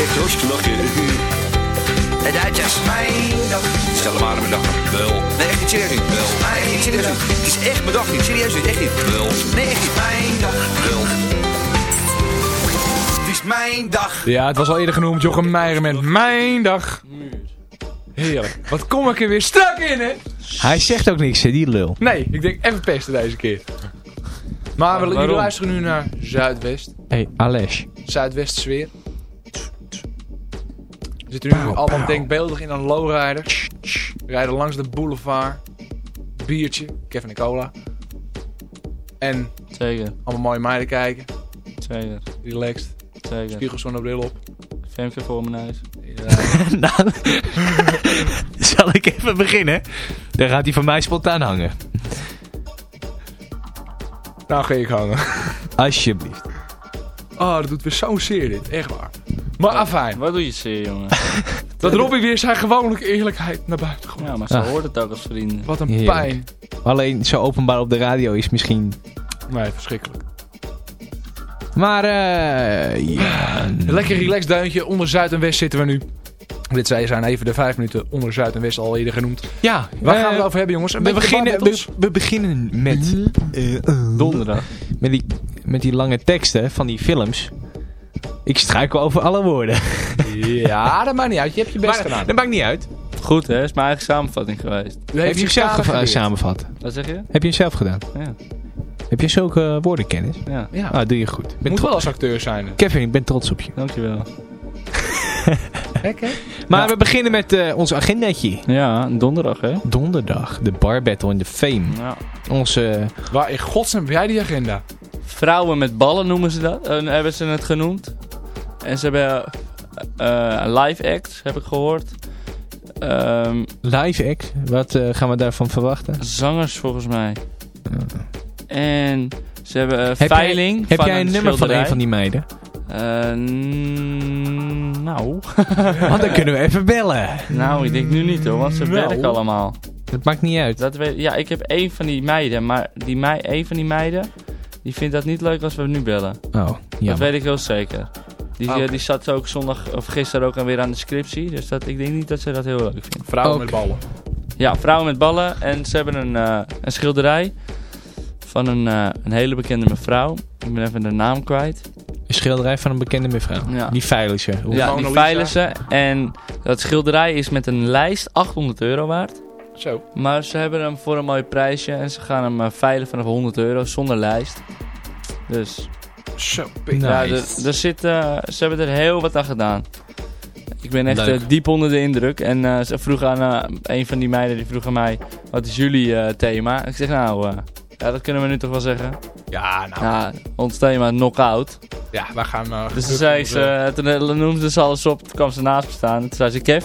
Speaker 12: Echt Oostlachen.
Speaker 13: De Duitsers.
Speaker 12: Het is mijn dag.
Speaker 13: Stel hem aan mijn dag. Wel.
Speaker 12: Nee, echt niet serieus niet.
Speaker 13: Wel.
Speaker 12: Nee, niet serieus niet. Het is echt mijn dag niet. Serieus niet. Echt niet.
Speaker 13: Wel.
Speaker 12: Nee, echt niet. Mijn dag.
Speaker 13: Wel.
Speaker 12: Het is mijn dag.
Speaker 5: Ja, het was al eerder genoemd, Jochem Meijer met Mijn Dag. Heerlijk. Wat kom ik er weer strak in, hè?
Speaker 8: Hij zegt ook niks, hè, die lul.
Speaker 5: Nee, ik denk even pesten deze keer. Maar we, jullie luisteren nu naar Zuidwest.
Speaker 8: Hé, hey, Alesh.
Speaker 5: Zuidwest sfeer. We zitten nu allemaal denkbeeldig in een lowrider. We rijden langs de boulevard. Biertje, Kevin en cola. En
Speaker 9: Zeker,
Speaker 5: allemaal mooie meiden kijken.
Speaker 9: zeker,
Speaker 5: Relaxed.
Speaker 9: zeker.
Speaker 5: Spiegelzonnebril op.
Speaker 9: Femke voor mijn huis. *laughs* *laughs*
Speaker 8: nou, *laughs* zal ik even beginnen? Dan gaat hij van mij spontaan hangen.
Speaker 5: Nou ga ik hangen.
Speaker 8: Alsjeblieft.
Speaker 5: Oh, dat doet weer zo'n zeer dit. Echt waar. Maar afijn.
Speaker 9: Wat doe je zeer, jongen? *laughs*
Speaker 5: Dat Robbie weer zijn gewone eerlijkheid naar buiten gooit.
Speaker 9: Ja, maar zo
Speaker 8: Ah.
Speaker 9: hoort het ook als vrienden.
Speaker 5: Wat een
Speaker 8: Heerlijk.
Speaker 5: pijn.
Speaker 8: Alleen zo openbaar op de radio is misschien...
Speaker 5: Nee, verschrikkelijk.
Speaker 8: Maar eh ja...
Speaker 5: Lekker relaxed duintje. Onder Zuid en West zitten we nu. Dit zij zijn even de vijf minuten onder Zuid en West al eerder genoemd.
Speaker 8: Ja,
Speaker 5: Waar
Speaker 8: eh,
Speaker 5: gaan we het over hebben, jongens? Een
Speaker 8: We beginnen,
Speaker 5: Bar Battles?
Speaker 8: we, we beginnen met, eh, eh,
Speaker 9: Donderdag.
Speaker 8: met, die, met die lange teksten van die films. Ik struikel over alle woorden. *laughs*
Speaker 5: Ja, dat maakt niet uit. Je hebt je best
Speaker 8: Maar
Speaker 5: gedaan.
Speaker 8: dat maakt niet uit.
Speaker 9: Goed, hè? is mijn eigen samenvatting geweest.
Speaker 5: U
Speaker 8: Heb je hem zelf samenvat?
Speaker 9: Wat zeg je?
Speaker 8: Heb je hem zelf gedaan?
Speaker 9: Ja.
Speaker 8: Heb je zulke woordenkennis?
Speaker 9: Ja,
Speaker 5: Ja,
Speaker 8: Ah, doe je goed. Ik ben
Speaker 5: moet wel als acteur zijn.
Speaker 8: Kevin, ik ben trots op je.
Speaker 9: dankjewel. *laughs*
Speaker 8: Maar we beginnen met eh, ons agendaatje.
Speaker 9: Ja, donderdag, hè?
Speaker 8: Donderdag, de bar battle in de Fame.
Speaker 9: Ja.
Speaker 8: Onze,
Speaker 5: Waar in godsnaam heb jij die agenda?
Speaker 9: Vrouwen met ballen noemen ze dat. eh, hebben ze het genoemd. En ze hebben eh, eh, live acts, heb ik gehoord. Ehm,
Speaker 8: live act, wat eh, gaan we daarvan verwachten?
Speaker 9: zangers volgens mij. En ze hebben eh,
Speaker 8: Heb
Speaker 9: veiling
Speaker 8: jij, heb jij een nummer van een van die meiden?
Speaker 9: Eh, mm, nou. *laughs*
Speaker 8: Want dan kunnen we even bellen.
Speaker 9: nou, ik denk nu niet hoor, want ze
Speaker 5: Nou.
Speaker 9: werken allemaal.
Speaker 8: Dat maakt niet uit.
Speaker 9: Dat weet, ja, ik heb één van die meiden, maar die mei, één van die meiden, die vindt dat niet leuk als we nu bellen.
Speaker 8: Oh,
Speaker 9: Dat
Speaker 8: jammer.
Speaker 9: weet ik heel zeker. Die,
Speaker 5: Oké.
Speaker 9: eh, die zat ook zondag, of gisteren ook alweer aan de scriptie, dus dat, ik denk niet dat ze dat heel leuk vindt.
Speaker 5: Vrouwen met ballen.
Speaker 9: Ja, vrouwen met ballen en ze hebben een, eh, een schilderij van een, eh, een hele bekende mevrouw. Ik ben even de naam kwijt.
Speaker 8: Een schilderij van een bekende mevrouw.
Speaker 9: Ja.
Speaker 8: Die veilen ze. Hoe-
Speaker 9: Ja, die ze. En dat schilderij is met een lijst 800 euro waard.
Speaker 5: Zo.
Speaker 9: Maar ze hebben hem voor een mooi prijsje en ze gaan hem eh, veilen vanaf 100 euro zonder lijst. Dus
Speaker 5: Zo.
Speaker 8: Nice.
Speaker 9: ja, er, er zit, eh, ze hebben er heel wat aan gedaan. Ik ben echt eh, diep onder de indruk. En eh, ze vroeg aan eh, een van die meiden, die vroeg aan mij, wat is jullie eh, thema? Ik zeg nou, eh, ja, dat kunnen we nu toch wel zeggen.
Speaker 5: Ja, nou.
Speaker 9: Ja, ons thema knockout.
Speaker 5: Ja, wij gaan... eh,
Speaker 9: Dus toen, zei ze, toen eh, noemde ze alles op, toen kwam ze naast me staan. En toen zei ze, Kev,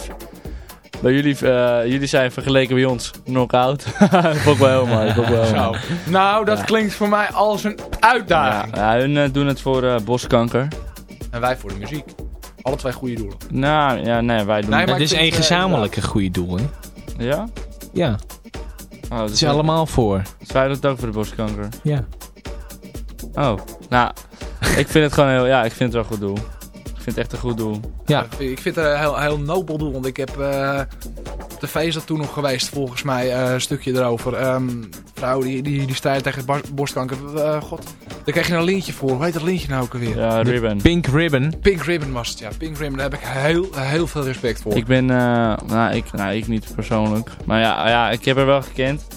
Speaker 9: bij jullie, eh, jullie zijn vergeleken bij ons knockout. dat *laughs* vond ik wel heel mooi. wel
Speaker 5: Zo.
Speaker 9: mooi.
Speaker 5: Nou, dat
Speaker 9: Ja.
Speaker 5: klinkt voor mij als een uitdaging.
Speaker 9: ja, hun eh, doen het voor eh, boskanker.
Speaker 5: En wij voor de muziek. Alle twee goede doelen.
Speaker 9: Nou, ja, nee, wij doen
Speaker 5: Nee,
Speaker 9: het.
Speaker 5: maar
Speaker 8: Het is één
Speaker 5: eh,
Speaker 8: gezamenlijke goede doel, hè?
Speaker 9: Ja?
Speaker 8: Ja,
Speaker 9: Oh,
Speaker 8: het is allemaal voor.
Speaker 9: Dus wij doen het ook voor de boskanker.
Speaker 8: Ja.
Speaker 9: Oh, nou, ik vind het gewoon heel, ja, ik vind het wel een goed doel. Ik vind het echt een goed doel.
Speaker 8: Ja.
Speaker 5: Ik vind het een heel, heel nobel doel. Want ik heb eh op tv is dat toen nog geweest, volgens mij, eh, een stukje erover. Ehm vrouw die, die, die strijdt tegen borstkanker. Eh, God, daar kreeg je een lintje voor. Hoe heet dat lintje nou ook alweer?
Speaker 9: Ja, Ribbon.
Speaker 8: Pink Ribbon.
Speaker 5: Pink Ribbon was het, ja. Pink Ribbon, daar heb ik heel, heel veel respect voor.
Speaker 9: Ik ben, eh, nou ik, nou ik niet persoonlijk. Maar ja, ja, ik heb haar wel gekend.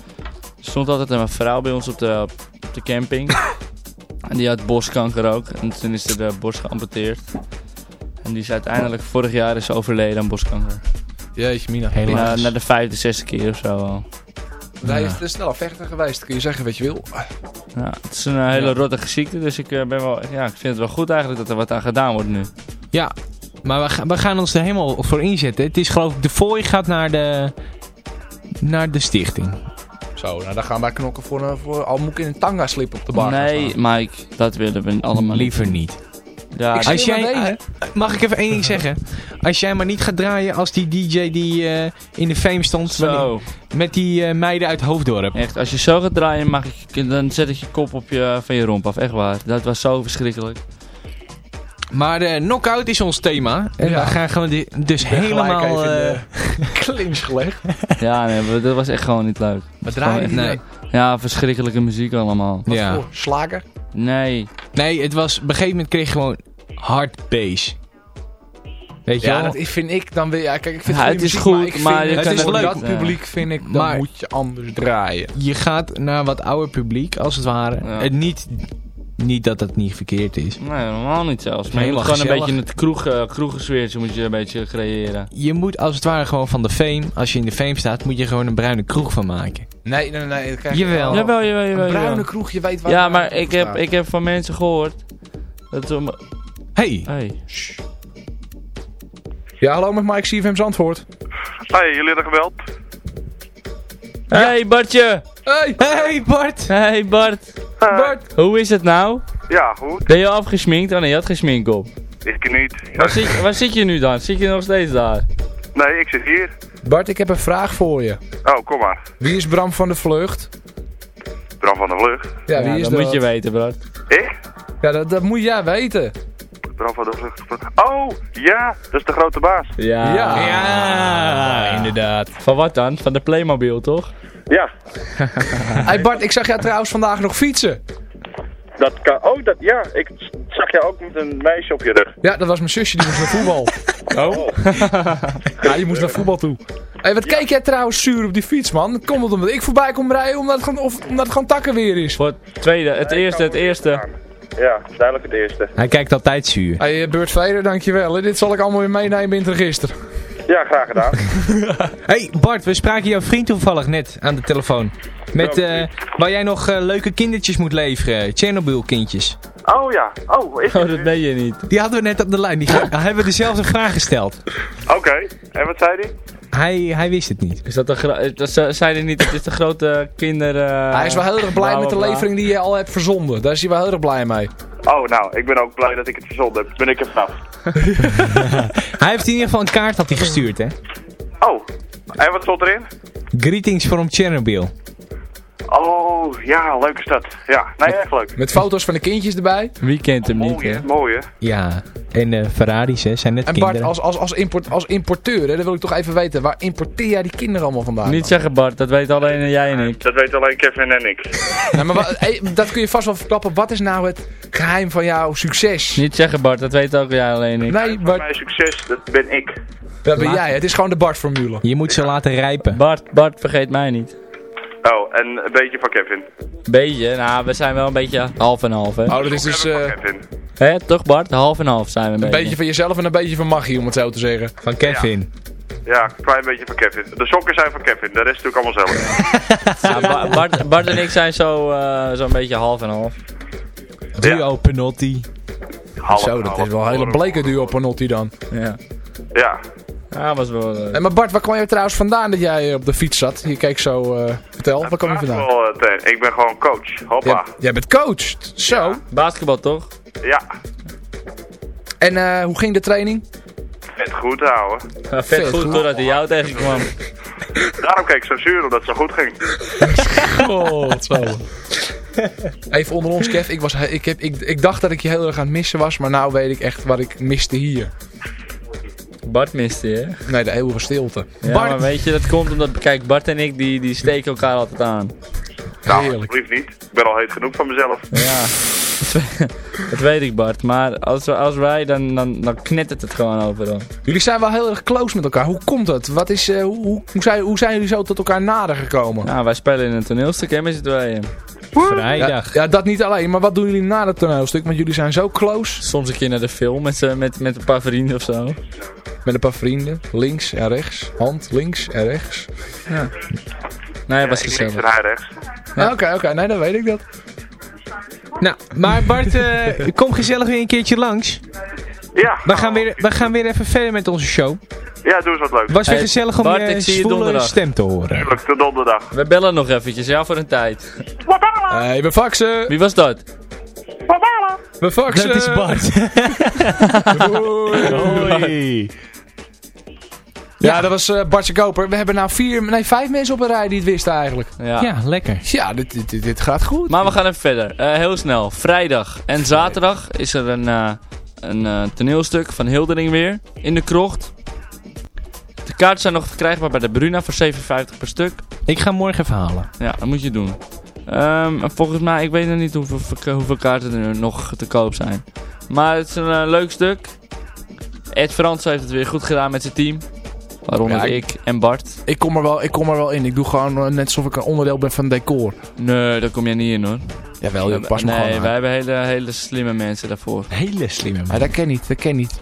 Speaker 9: Er stond altijd een vrouw bij ons op de, op de camping. *laughs* en die had borstkanker ook. En toen is er de borst geamputeerd. En die is uiteindelijk vorig jaar is overleden aan borstkanker.
Speaker 5: Jeetje, Mina.
Speaker 9: Na, na de vijfde, zesde keer of zo al.
Speaker 5: Hij is een snelle vechter geweest, kun je zeggen wat je wil.
Speaker 9: Ja, het is een eh, hele
Speaker 5: Ja.
Speaker 9: rottige ziekte, dus ik, eh, ben wel, ja, ik vind het wel goed eigenlijk dat er wat aan gedaan wordt nu.
Speaker 8: Ja, Maar we, gaan- we gaan ons er helemaal voor inzetten. Het is geloof ik, de fooi gaat naar de, naar de stichting.
Speaker 5: Zo, nou dan gaan wij knokken voor, een- voor al moet ik in een tanga slip op de bar
Speaker 9: Nee. Mike, dat willen we allemaal
Speaker 8: Liever niet.
Speaker 9: Ja,
Speaker 5: Ik
Speaker 8: Als jij, eh, mag ik even één ding zeggen? Als jij maar niet gaat draaien als die DJ die eh, in de fame stond
Speaker 9: Zo.
Speaker 8: met die eh, meiden uit Hoofddorp.
Speaker 9: Echt, als je zo gaat draaien, mag ik, dan zet ik je kop op je, van je romp af. Echt waar. Dat was zo verschrikkelijk.
Speaker 8: Maar de knockout is ons thema. En
Speaker 5: Ja.
Speaker 8: daar gaan we dus
Speaker 5: Ik ben gelijk
Speaker 8: helemaal...
Speaker 5: even in
Speaker 8: eh, *laughs*
Speaker 5: de clinch gelegd. *laughs*
Speaker 9: Ja, nee, maar dat was echt gewoon niet leuk.
Speaker 5: Wat draaien dan?
Speaker 9: Ja, verschrikkelijke muziek allemaal.
Speaker 8: ja.
Speaker 5: Oh, slager?
Speaker 9: Nee.
Speaker 8: Nee, het was... Op een gegeven moment kreeg je gewoon hard bass. Weet je
Speaker 5: Ja,
Speaker 8: wel?
Speaker 5: dat vind ik dan weer... Ja, kijk, ik vind
Speaker 9: Ja,
Speaker 5: goede
Speaker 9: het is
Speaker 5: muziek,
Speaker 9: goed,
Speaker 5: maar, ik
Speaker 9: maar
Speaker 5: vind
Speaker 9: je
Speaker 5: het
Speaker 8: kan
Speaker 5: is
Speaker 8: het leuk-
Speaker 5: dat publiek vind ik, dan
Speaker 8: Maar-
Speaker 5: moet je anders draaien.
Speaker 8: Je gaat naar wat ouder publiek, als het ware.
Speaker 9: Ja.
Speaker 8: Het niet, niet dat dat niet verkeerd is.
Speaker 9: Nee, helemaal niet zelfs. Maar je moet gewoon een beetje het kroeg, uh, kroegensfeertje moet je een beetje creëren.
Speaker 8: Je moet als het ware gewoon van de fame, als je in de fame staat, moet je gewoon een bruine kroeg van maken.
Speaker 5: Nee, nee, nee. dan krijg je
Speaker 8: Jawel.
Speaker 5: wel
Speaker 9: Jawel, jawel, jawel.
Speaker 5: Een bruine kroeg, je weet waar
Speaker 9: Ja, maar ik heb,
Speaker 5: staat.
Speaker 9: ik heb van mensen gehoord... Dat om...
Speaker 8: Hey,
Speaker 9: Hey.
Speaker 5: Ja, hallo met Mike CFM Zandvoort.
Speaker 7: Hey, jullie hebben gebeld?
Speaker 9: Hey Bartje!
Speaker 5: Hey!
Speaker 8: hey Bart!
Speaker 9: Hey Bart!
Speaker 5: Bart!
Speaker 9: Hoe is het nou?
Speaker 7: Ja, goed.
Speaker 9: Ben je gesminkt? Oh nee, je had geen smink op.
Speaker 7: Ik niet.
Speaker 9: Waar zit, waar zit je nu dan? Zit je nog steeds daar?
Speaker 7: Nee, ik zit hier.
Speaker 5: Bart, ik heb een vraag voor je.
Speaker 7: Oh, kom maar.
Speaker 5: Wie is Bram van de Vlucht?
Speaker 7: Bram van der Vlucht.
Speaker 5: Ja, wie
Speaker 9: Ja,
Speaker 5: is
Speaker 9: dat
Speaker 5: dat?
Speaker 9: moet je weten, Bart.
Speaker 7: Ik?
Speaker 5: Ja, dat, dat moet jij weten.
Speaker 7: Bram van der Vlucht. Oh, ja, dat is de grote baas.
Speaker 9: Ja.
Speaker 5: Ja.
Speaker 8: Ja, inderdaad.
Speaker 9: Van wat dan? Van de Playmobil, toch?
Speaker 7: Ja,
Speaker 5: hey Bart, ik zag jou trouwens vandaag nog fietsen.
Speaker 7: Dat kan. Oh, dat, ja, ik zag jou ook met een meisje op je rug.
Speaker 5: Ja, dat was mijn zusje, die moest naar voetbal. *laughs*
Speaker 7: Oh. *laughs*
Speaker 5: Ja, die moest naar voetbal toe. Hey, wat keek jij trouwens zuur op die fiets, man? Komt het omdat ik voorbij kom rijden, omdat het gewoon, of omdat het gewoon takken weer is?
Speaker 9: Voor het tweede, het eerste, het eerste.
Speaker 7: Ja, duidelijk het eerste.
Speaker 8: Hij kijkt altijd zuur.
Speaker 5: Hey, eh, Bert Veder, dankjewel. Dit zal ik allemaal weer meenemen in het register.
Speaker 7: Ja, graag gedaan. *laughs*
Speaker 8: Hey Bart, we spraken jouw vriend toevallig net aan de telefoon. Met eh, waar jij nog eh, leuke kindertjes moet leveren. Chernobyl kindjes.
Speaker 7: Oh ja, oh, is
Speaker 9: Oh,
Speaker 7: het
Speaker 9: dat ben je niet.
Speaker 8: Die hadden we net op de lijn. Die *laughs* hebben dezelfde vraag gesteld.
Speaker 7: Oké, en wat zei hij?
Speaker 8: Hij, hij wist het niet.
Speaker 9: Is dat de gro- dat ze- zei hij niet, het is de grote kinder... eh,
Speaker 5: Hij is wel heel erg blij
Speaker 9: bla,
Speaker 5: met de levering die je al hebt verzonden. Daar is hij wel heel erg blij mee.
Speaker 7: Oh, nou, ik ben ook blij dat ik het verzonden heb. Ben ik er vanaf. *laughs*
Speaker 8: Hij heeft in ieder geval een kaart had hij gestuurd, hè?
Speaker 7: Oh, en wat stond erin?
Speaker 8: Greetings from Chernobyl.
Speaker 7: Oh, ja, leuke stad. Ja, nee, echt leuk.
Speaker 5: Met foto's van de kindjes erbij.
Speaker 9: Wie kent hem niet,
Speaker 7: Mooi,
Speaker 9: hè?
Speaker 7: Mooi, hè?
Speaker 8: Ja, en eh Ferraris, hè? Zijn net
Speaker 5: En
Speaker 8: kinderen.
Speaker 5: Bart, als, als, als, import, als importeur, hè, dan wil ik toch even weten, waar importeer jij die kinderen allemaal vandaan?
Speaker 9: Niet zeggen Bart, dat weet alleen jij en ik.
Speaker 7: Dat weten alleen Kevin en ik. *laughs*
Speaker 5: Nee, maar hey, dat kun je vast wel verklappen. Wat is nou het geheim van jouw succes?
Speaker 9: Niet zeggen Bart, dat weet ook jij alleen ik.
Speaker 5: Nee, Bart,
Speaker 7: mijn succes, dat ben ik.
Speaker 5: dat ben jij. Het is gewoon de Bart-formule.
Speaker 8: Je moet ze laten rijpen.
Speaker 9: Bart, Bart, vergeet mij niet.
Speaker 7: Oh, en een beetje van Kevin.
Speaker 9: Beetje, nou, we zijn wel een beetje half en half, hè?
Speaker 5: Oh, dat is dus eh,
Speaker 7: Kevin.
Speaker 9: Hè, toch Bart? Half en half zijn we een
Speaker 5: een
Speaker 9: beetje.
Speaker 5: beetje van jezelf en een beetje van magie, om het zo te zeggen.
Speaker 8: Van Kevin.
Speaker 7: Ja, een klein beetje van Kevin. De sokken zijn van Kevin, de rest doe ik allemaal zelf. *laughs*
Speaker 9: Ja, Ba- Bart, Bart en ik zijn zo, eh, zo'n beetje half en half.
Speaker 8: Duo Penotti.
Speaker 7: Half,
Speaker 5: Zo, dat
Speaker 7: half.
Speaker 5: is wel een hele bleke duo Panotti dan.
Speaker 9: Ja.
Speaker 7: Ja.
Speaker 9: Ja, was wel... eh,
Speaker 5: En maar Bart, waar kwam je trouwens vandaan dat jij eh, op de fiets zat? Je keek zo, eh, vertel, waar kwam je vandaan?
Speaker 7: wel. Ik ben gewoon coach. Hoppa.
Speaker 5: Jij, jij bent coach, zo.
Speaker 9: Basketbal, toch?
Speaker 7: Ja,
Speaker 5: En eh, hoe ging de training?
Speaker 7: vet goed houden.
Speaker 9: Ja, vet,
Speaker 5: Vet
Speaker 9: goed,
Speaker 5: goed.
Speaker 9: totdat hij jou tegenkwam. *laughs*
Speaker 7: Daarom keek ik zo zuur, omdat het zo goed ging. *laughs*
Speaker 5: Oh, zo. Even onder ons, Kev. Ik, was, ik, heb, ik, ik dacht dat ik je heel erg aan het missen was, maar nou weet ik echt wat ik miste hier.
Speaker 9: Bart miste je, hè?
Speaker 5: Nee, de eeuwige stilte.
Speaker 9: Ja,
Speaker 5: Bart,
Speaker 9: maar weet je, dat komt omdat, kijk, Bart en ik, die, die steken elkaar altijd aan.
Speaker 7: Nou,
Speaker 5: heerlijk.
Speaker 7: alsjeblieft niet. Ik ben al heet genoeg van mezelf.
Speaker 9: Ja, *laughs* dat weet ik Bart. Maar als, we- als wij, dan, dan, dan knettert het gewoon overal.
Speaker 5: Jullie zijn wel heel erg close met elkaar. Hoe komt dat? Wat is, eh, hoe, hoe, zijn, hoe zijn jullie zo tot elkaar nader gekomen?
Speaker 9: Nou, wij spelen in een toneelstuk, hè, met z'n tweeën.
Speaker 8: Vrijdag.
Speaker 5: Ja, dat niet alleen, maar wat doen jullie na het toneelstuk? Want jullie zijn zo close.
Speaker 9: Soms een keer naar de film met, met, met een paar vrienden of zo.
Speaker 5: Met een paar vrienden. Links en rechts. Hand links en rechts.
Speaker 9: Nee, het was gezellig.
Speaker 7: rechts.
Speaker 5: Ah, Oké, oké. Nee, dan weet ik dat.
Speaker 8: Nou, maar Bart, eh, *laughs* kom gezellig weer een keertje langs.
Speaker 7: Ja.
Speaker 8: We gaan, weer, we gaan weer even verder met onze show.
Speaker 7: Ja, doe eens wat leuk.
Speaker 8: Was weer
Speaker 9: Hey,
Speaker 8: gezellig om
Speaker 9: Bart,
Speaker 8: je
Speaker 9: zie je
Speaker 8: zwoele stem te horen.
Speaker 7: Tuurlijk, tot donderdag.
Speaker 9: We bellen nog eventjes, ja, voor een tijd.
Speaker 5: Hey, we faxen.
Speaker 9: Wie was dat?
Speaker 5: We faxen.
Speaker 8: Dat is Bart. *laughs* Hoi.
Speaker 5: Ja, dat was eh, Bartje Koper. We hebben nou vier, nee, vijf mensen op een rij die het wisten eigenlijk.
Speaker 9: Ja.
Speaker 8: Ja, lekker.
Speaker 5: Ja, dit, dit, dit, gaat goed.
Speaker 9: Maar we gaan even verder. Eh, heel snel. Vrijdag en zaterdag is er een, eh, een eh, toneelstuk van Hildering weer. In de krocht. De kaarten zijn nog verkrijgbaar bij de Bruna voor 57 per stuk.
Speaker 8: Ik ga morgen even halen.
Speaker 9: Ja, dat moet je doen. Ehm, en volgens mij, ik weet nog niet hoeveel, hoeveel kaarten er nog te koop zijn. Maar het is een leuk stuk. Ed Frans heeft het weer goed gedaan met zijn team. Waaronder
Speaker 5: Ja, ik-
Speaker 9: ik en Bart.
Speaker 5: Ik kom, er wel, ik kom er wel in. Ik doe gewoon eh, net alsof ik een onderdeel ben van het decor.
Speaker 9: Nee, daar kom jij niet in hoor.
Speaker 5: Jawel, je pas me
Speaker 9: nee,
Speaker 5: gewoon
Speaker 9: wij hebben hele, hele slimme mensen daarvoor.
Speaker 8: Hele slimme
Speaker 5: Ja, dat ken niet, dat ken niet.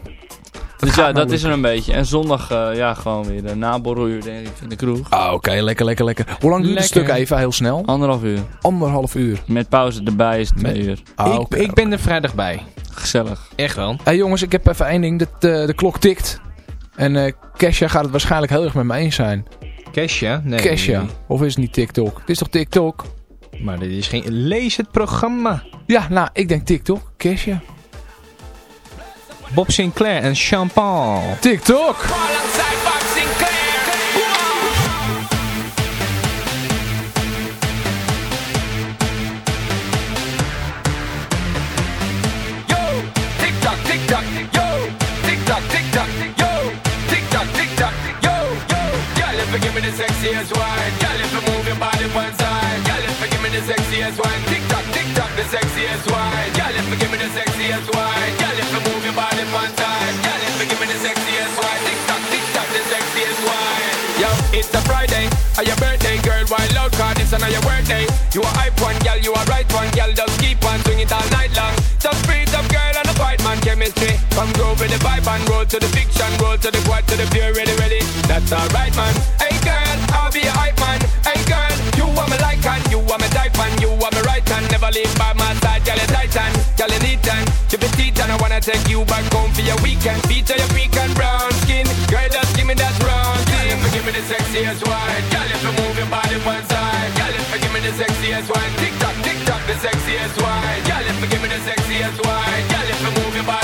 Speaker 9: Dus ja, dat is er een beetje. En zondag, eh, ja, gewoon weer de naborreluur denk ik in de kroeg.
Speaker 5: Ah, oké, lekker, lekker, lekker. Hoe lang duurt het stuk even, heel snel?
Speaker 9: Anderhalf uur.
Speaker 5: Anderhalf uur.
Speaker 9: Met pauze erbij is het twee uur.
Speaker 5: Ah,
Speaker 8: ik, ik ben er vrijdag bij.
Speaker 9: Gezellig.
Speaker 8: Echt wel.
Speaker 5: Hey jongens, ik heb even één ding. De, de, de klok tikt. En eh Kesha gaat het waarschijnlijk heel erg met me eens zijn.
Speaker 8: Kesha? Nee.
Speaker 5: Kesha.
Speaker 8: nee.
Speaker 5: Of is het niet TikTok? Het is toch TikTok?
Speaker 8: Maar dit is geen... Lees het programma.
Speaker 5: Ja, nou, ik denk TikTok. Kesha.
Speaker 8: Bob Sinclair en Champagne.
Speaker 5: TikTok!
Speaker 13: Sexiest wine, girl, if you move your body one side, girl, if you give me the sexiest wine, tick tock, tick tock, the sexiest wine, girl, if you give me the sexiest wine, girl, if you move your body one side, girl, if you give me the sexiest wine, tick tock, tick tock, the sexiest wine. Yo, it's a Friday, or your birthday, girl, wild out, cause it's another birthday. You a hype one, girl, you a right one, girl, just keep on swing it all night long. Come groove with the vibe and roll to the fiction, roll to the quad, to the pure, ready, ready. That's alright, man. Hey, girl, I'll be a hype man. Hey, girl, you are my like and you are my type and you are my right hand. Never leave by my side, girl, you titan, girl, you neat and you be teeth and I wanna take you back home for your weekend. Feature your freak and brown skin, girl, just give me that round thing. Girl, give me the sexiest wine, girl, if you move your body one side, girl, if you give me the sexiest wine, tick tock, tick tock, the sexiest wine, girl, if you give me the sexiest wine, girl, if you move your body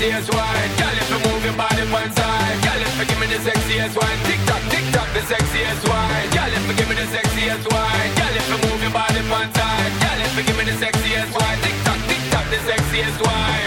Speaker 13: sexiest wine, girl, if you move your body one side, girl, if you give me the sexiest wine, tick tock, tick tock, the sexiest wine, girl, if you give me the sexiest wine, girl, if you move your body one side, girl, if you give me the sexiest wine, tick tock, tick tock, the sexiest wine.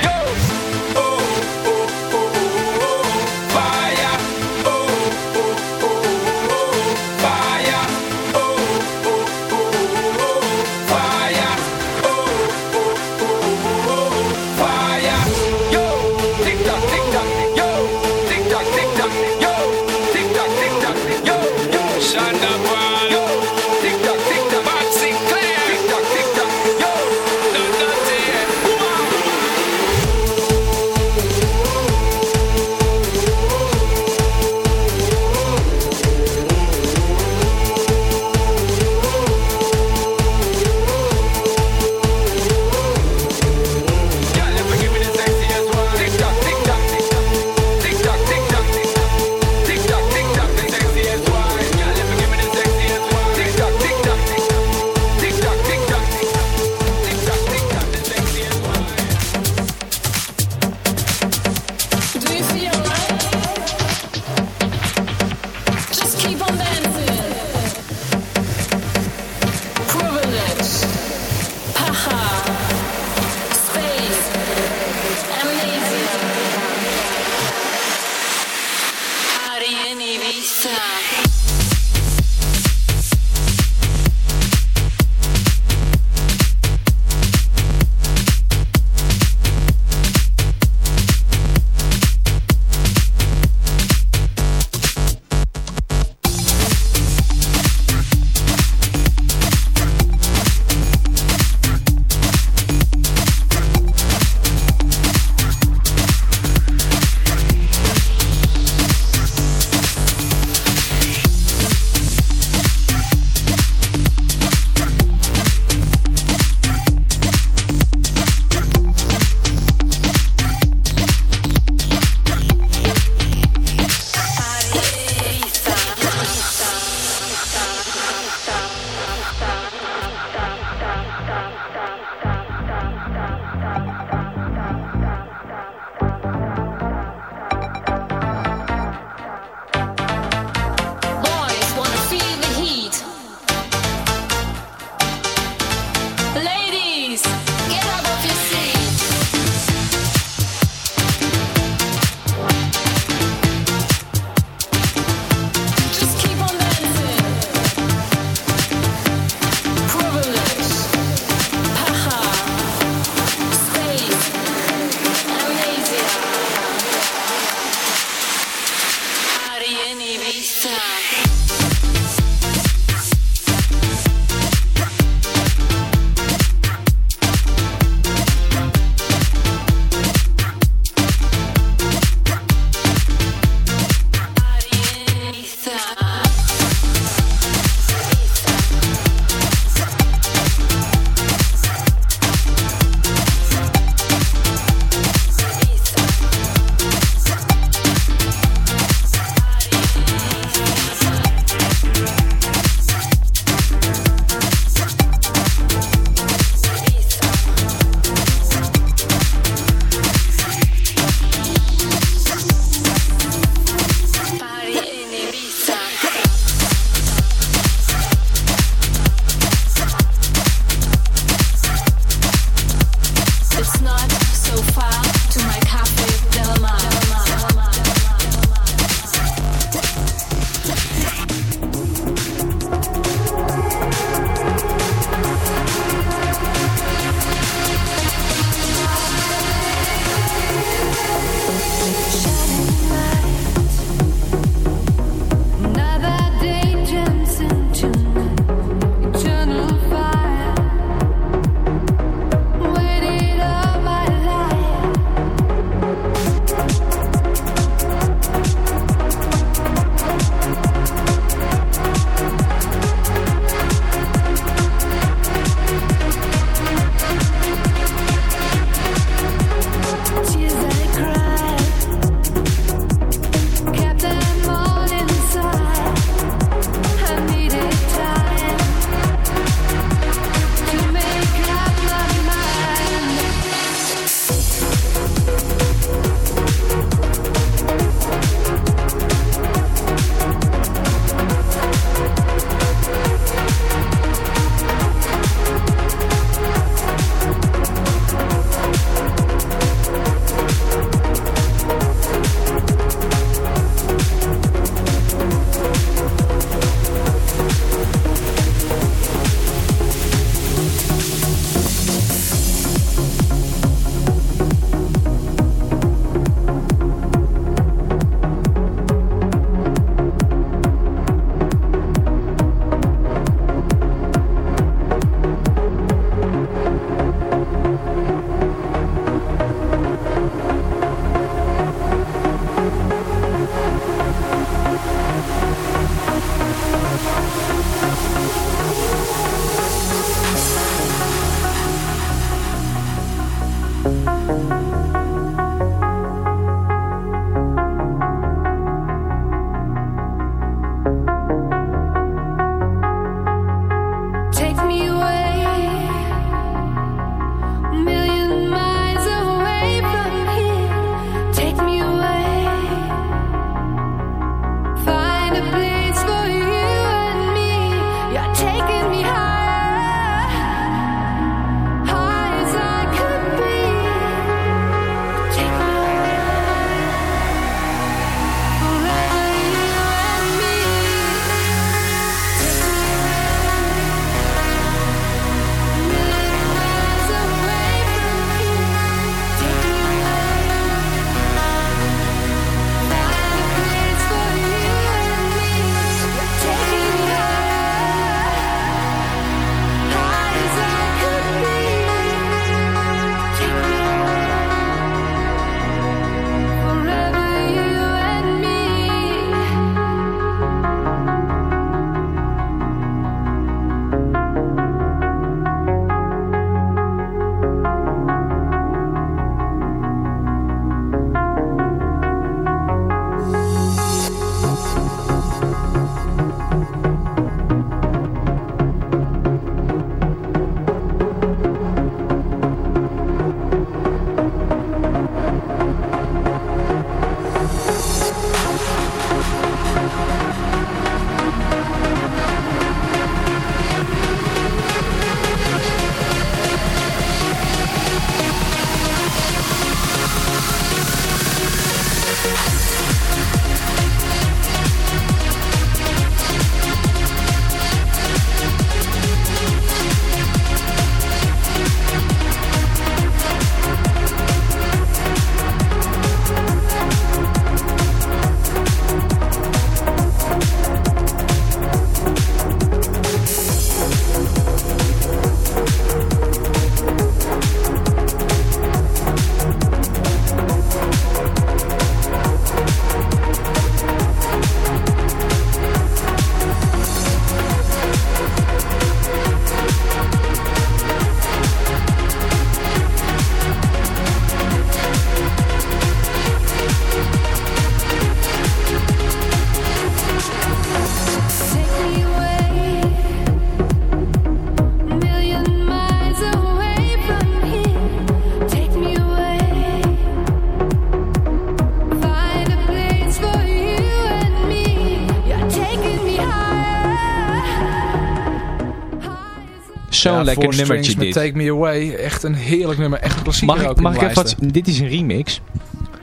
Speaker 8: Zo'n
Speaker 5: Ja,
Speaker 8: lekker nummertje dit.
Speaker 5: Take Me Away. Echt een heerlijk nummer. Echt een klassieker
Speaker 8: Mag
Speaker 5: ook
Speaker 8: ik, mag ik even wat... Dit is een remix.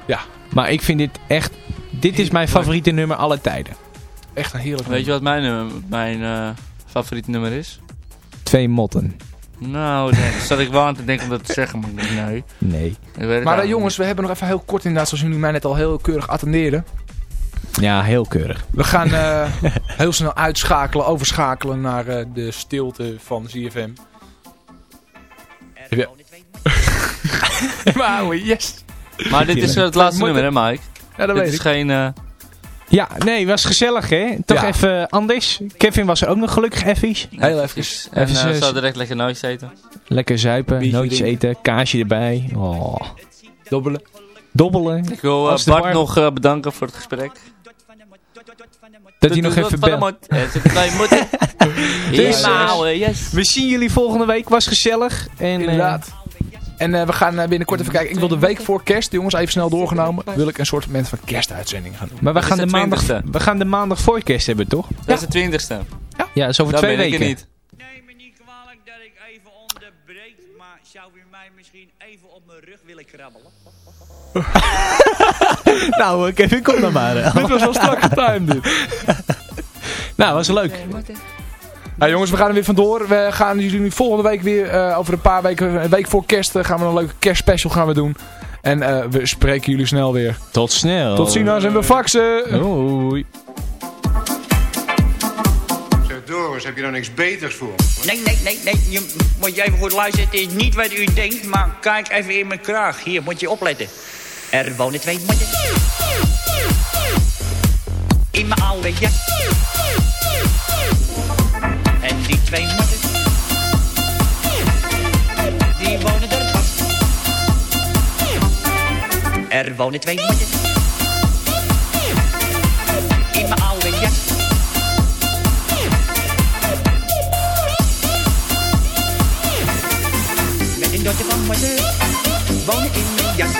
Speaker 5: Ja.
Speaker 8: Maar ik vind dit echt... Dit is mijn favoriete nummer alle tijden.
Speaker 5: Echt een heerlijk
Speaker 9: Weet je wat mijn, nummer, mijn eh, favoriete nummer is?
Speaker 8: Twee motten.
Speaker 9: Nou, daar zat ik wel aan te denken om dat te zeggen, maar ik denk, nee.
Speaker 8: Nee.
Speaker 5: Maar eh, jongens, we hebben nog even heel kort inderdaad, zoals jullie mij net al heel keurig attendeerden.
Speaker 8: Ja, heel keurig.
Speaker 5: We gaan eh, *laughs* heel snel uitschakelen, overschakelen naar eh, de stilte van ZFM. Ja. *laughs* maar yes.
Speaker 9: Maar dit is eh, het laatste nummer, hè Mike?
Speaker 5: Ja, dat
Speaker 9: dit
Speaker 5: weet
Speaker 9: is
Speaker 5: ik.
Speaker 9: geen... eh,
Speaker 8: Ja, nee, was gezellig hè. Toch
Speaker 5: Ja.
Speaker 8: even anders. Kevin was er ook nog gelukkig even.
Speaker 5: Heel even.
Speaker 9: en
Speaker 8: Even
Speaker 9: eh
Speaker 8: zo-
Speaker 9: zo direct lekker nooit eten.
Speaker 8: Lekker zuipen, nootjes
Speaker 5: drinken.
Speaker 8: eten, kaasje erbij. Oh.
Speaker 5: Dobbelen.
Speaker 8: Dobbelen.
Speaker 9: Ik wil eh, Bart
Speaker 8: bar-
Speaker 9: nog eh, bedanken voor het gesprek.
Speaker 8: Dat hij nog even belt. *laughs* Dus,
Speaker 9: Ja,
Speaker 8: eh,
Speaker 9: yes.
Speaker 8: We zien jullie volgende week. Was gezellig. En, eh,
Speaker 5: Inderdaad. En eh, we gaan eh, binnenkort even kijken. Ik wil de week voor kerst, jongens, even snel doorgenomen. Wil ik een soort moment van kerstuitzending gaan doen.
Speaker 8: maar we gaan, de
Speaker 9: de
Speaker 8: maandag,
Speaker 9: 20e.
Speaker 8: we gaan de maandag voor kerst hebben, toch?
Speaker 9: Dat is de twintigste.
Speaker 8: Ja, dat is over
Speaker 9: Dat
Speaker 8: twee
Speaker 9: ben ik er
Speaker 8: weken.
Speaker 9: niet.
Speaker 14: Neem me niet kwalijk dat ik even onderbreek, maar zou u mij misschien even op mijn rug willen krabbelen? *laughs*
Speaker 8: nou, eh, Kevin, kom dan maar.
Speaker 5: Dit was wel strak getimed dit.
Speaker 8: nou, was leuk.
Speaker 5: Nou jongens, we gaan er weer vandoor. We gaan jullie nu volgende week weer, eh, over een paar weken, een week voor kerst, eh, gaan we een leuke kerstspecial gaan we doen. En eh, we spreken jullie snel weer.
Speaker 8: Tot snel.
Speaker 5: Tot ziens en we faxen.
Speaker 8: Doei.
Speaker 15: Zeg Doris, heb je nou niks beters voor?
Speaker 14: Nee, nee, nee, nee. Je, moet je even goed luisteren. Het is niet wat u denkt, maar kijk even in mijn kraag. Hier, moet je opletten. Er wonen twee motten. In mijn oude jas. En die twee motten. Die wonen er vast. Er wonen twee motten. In mijn oude jas. Met een dochter van moeder. Wonen in mijn jas.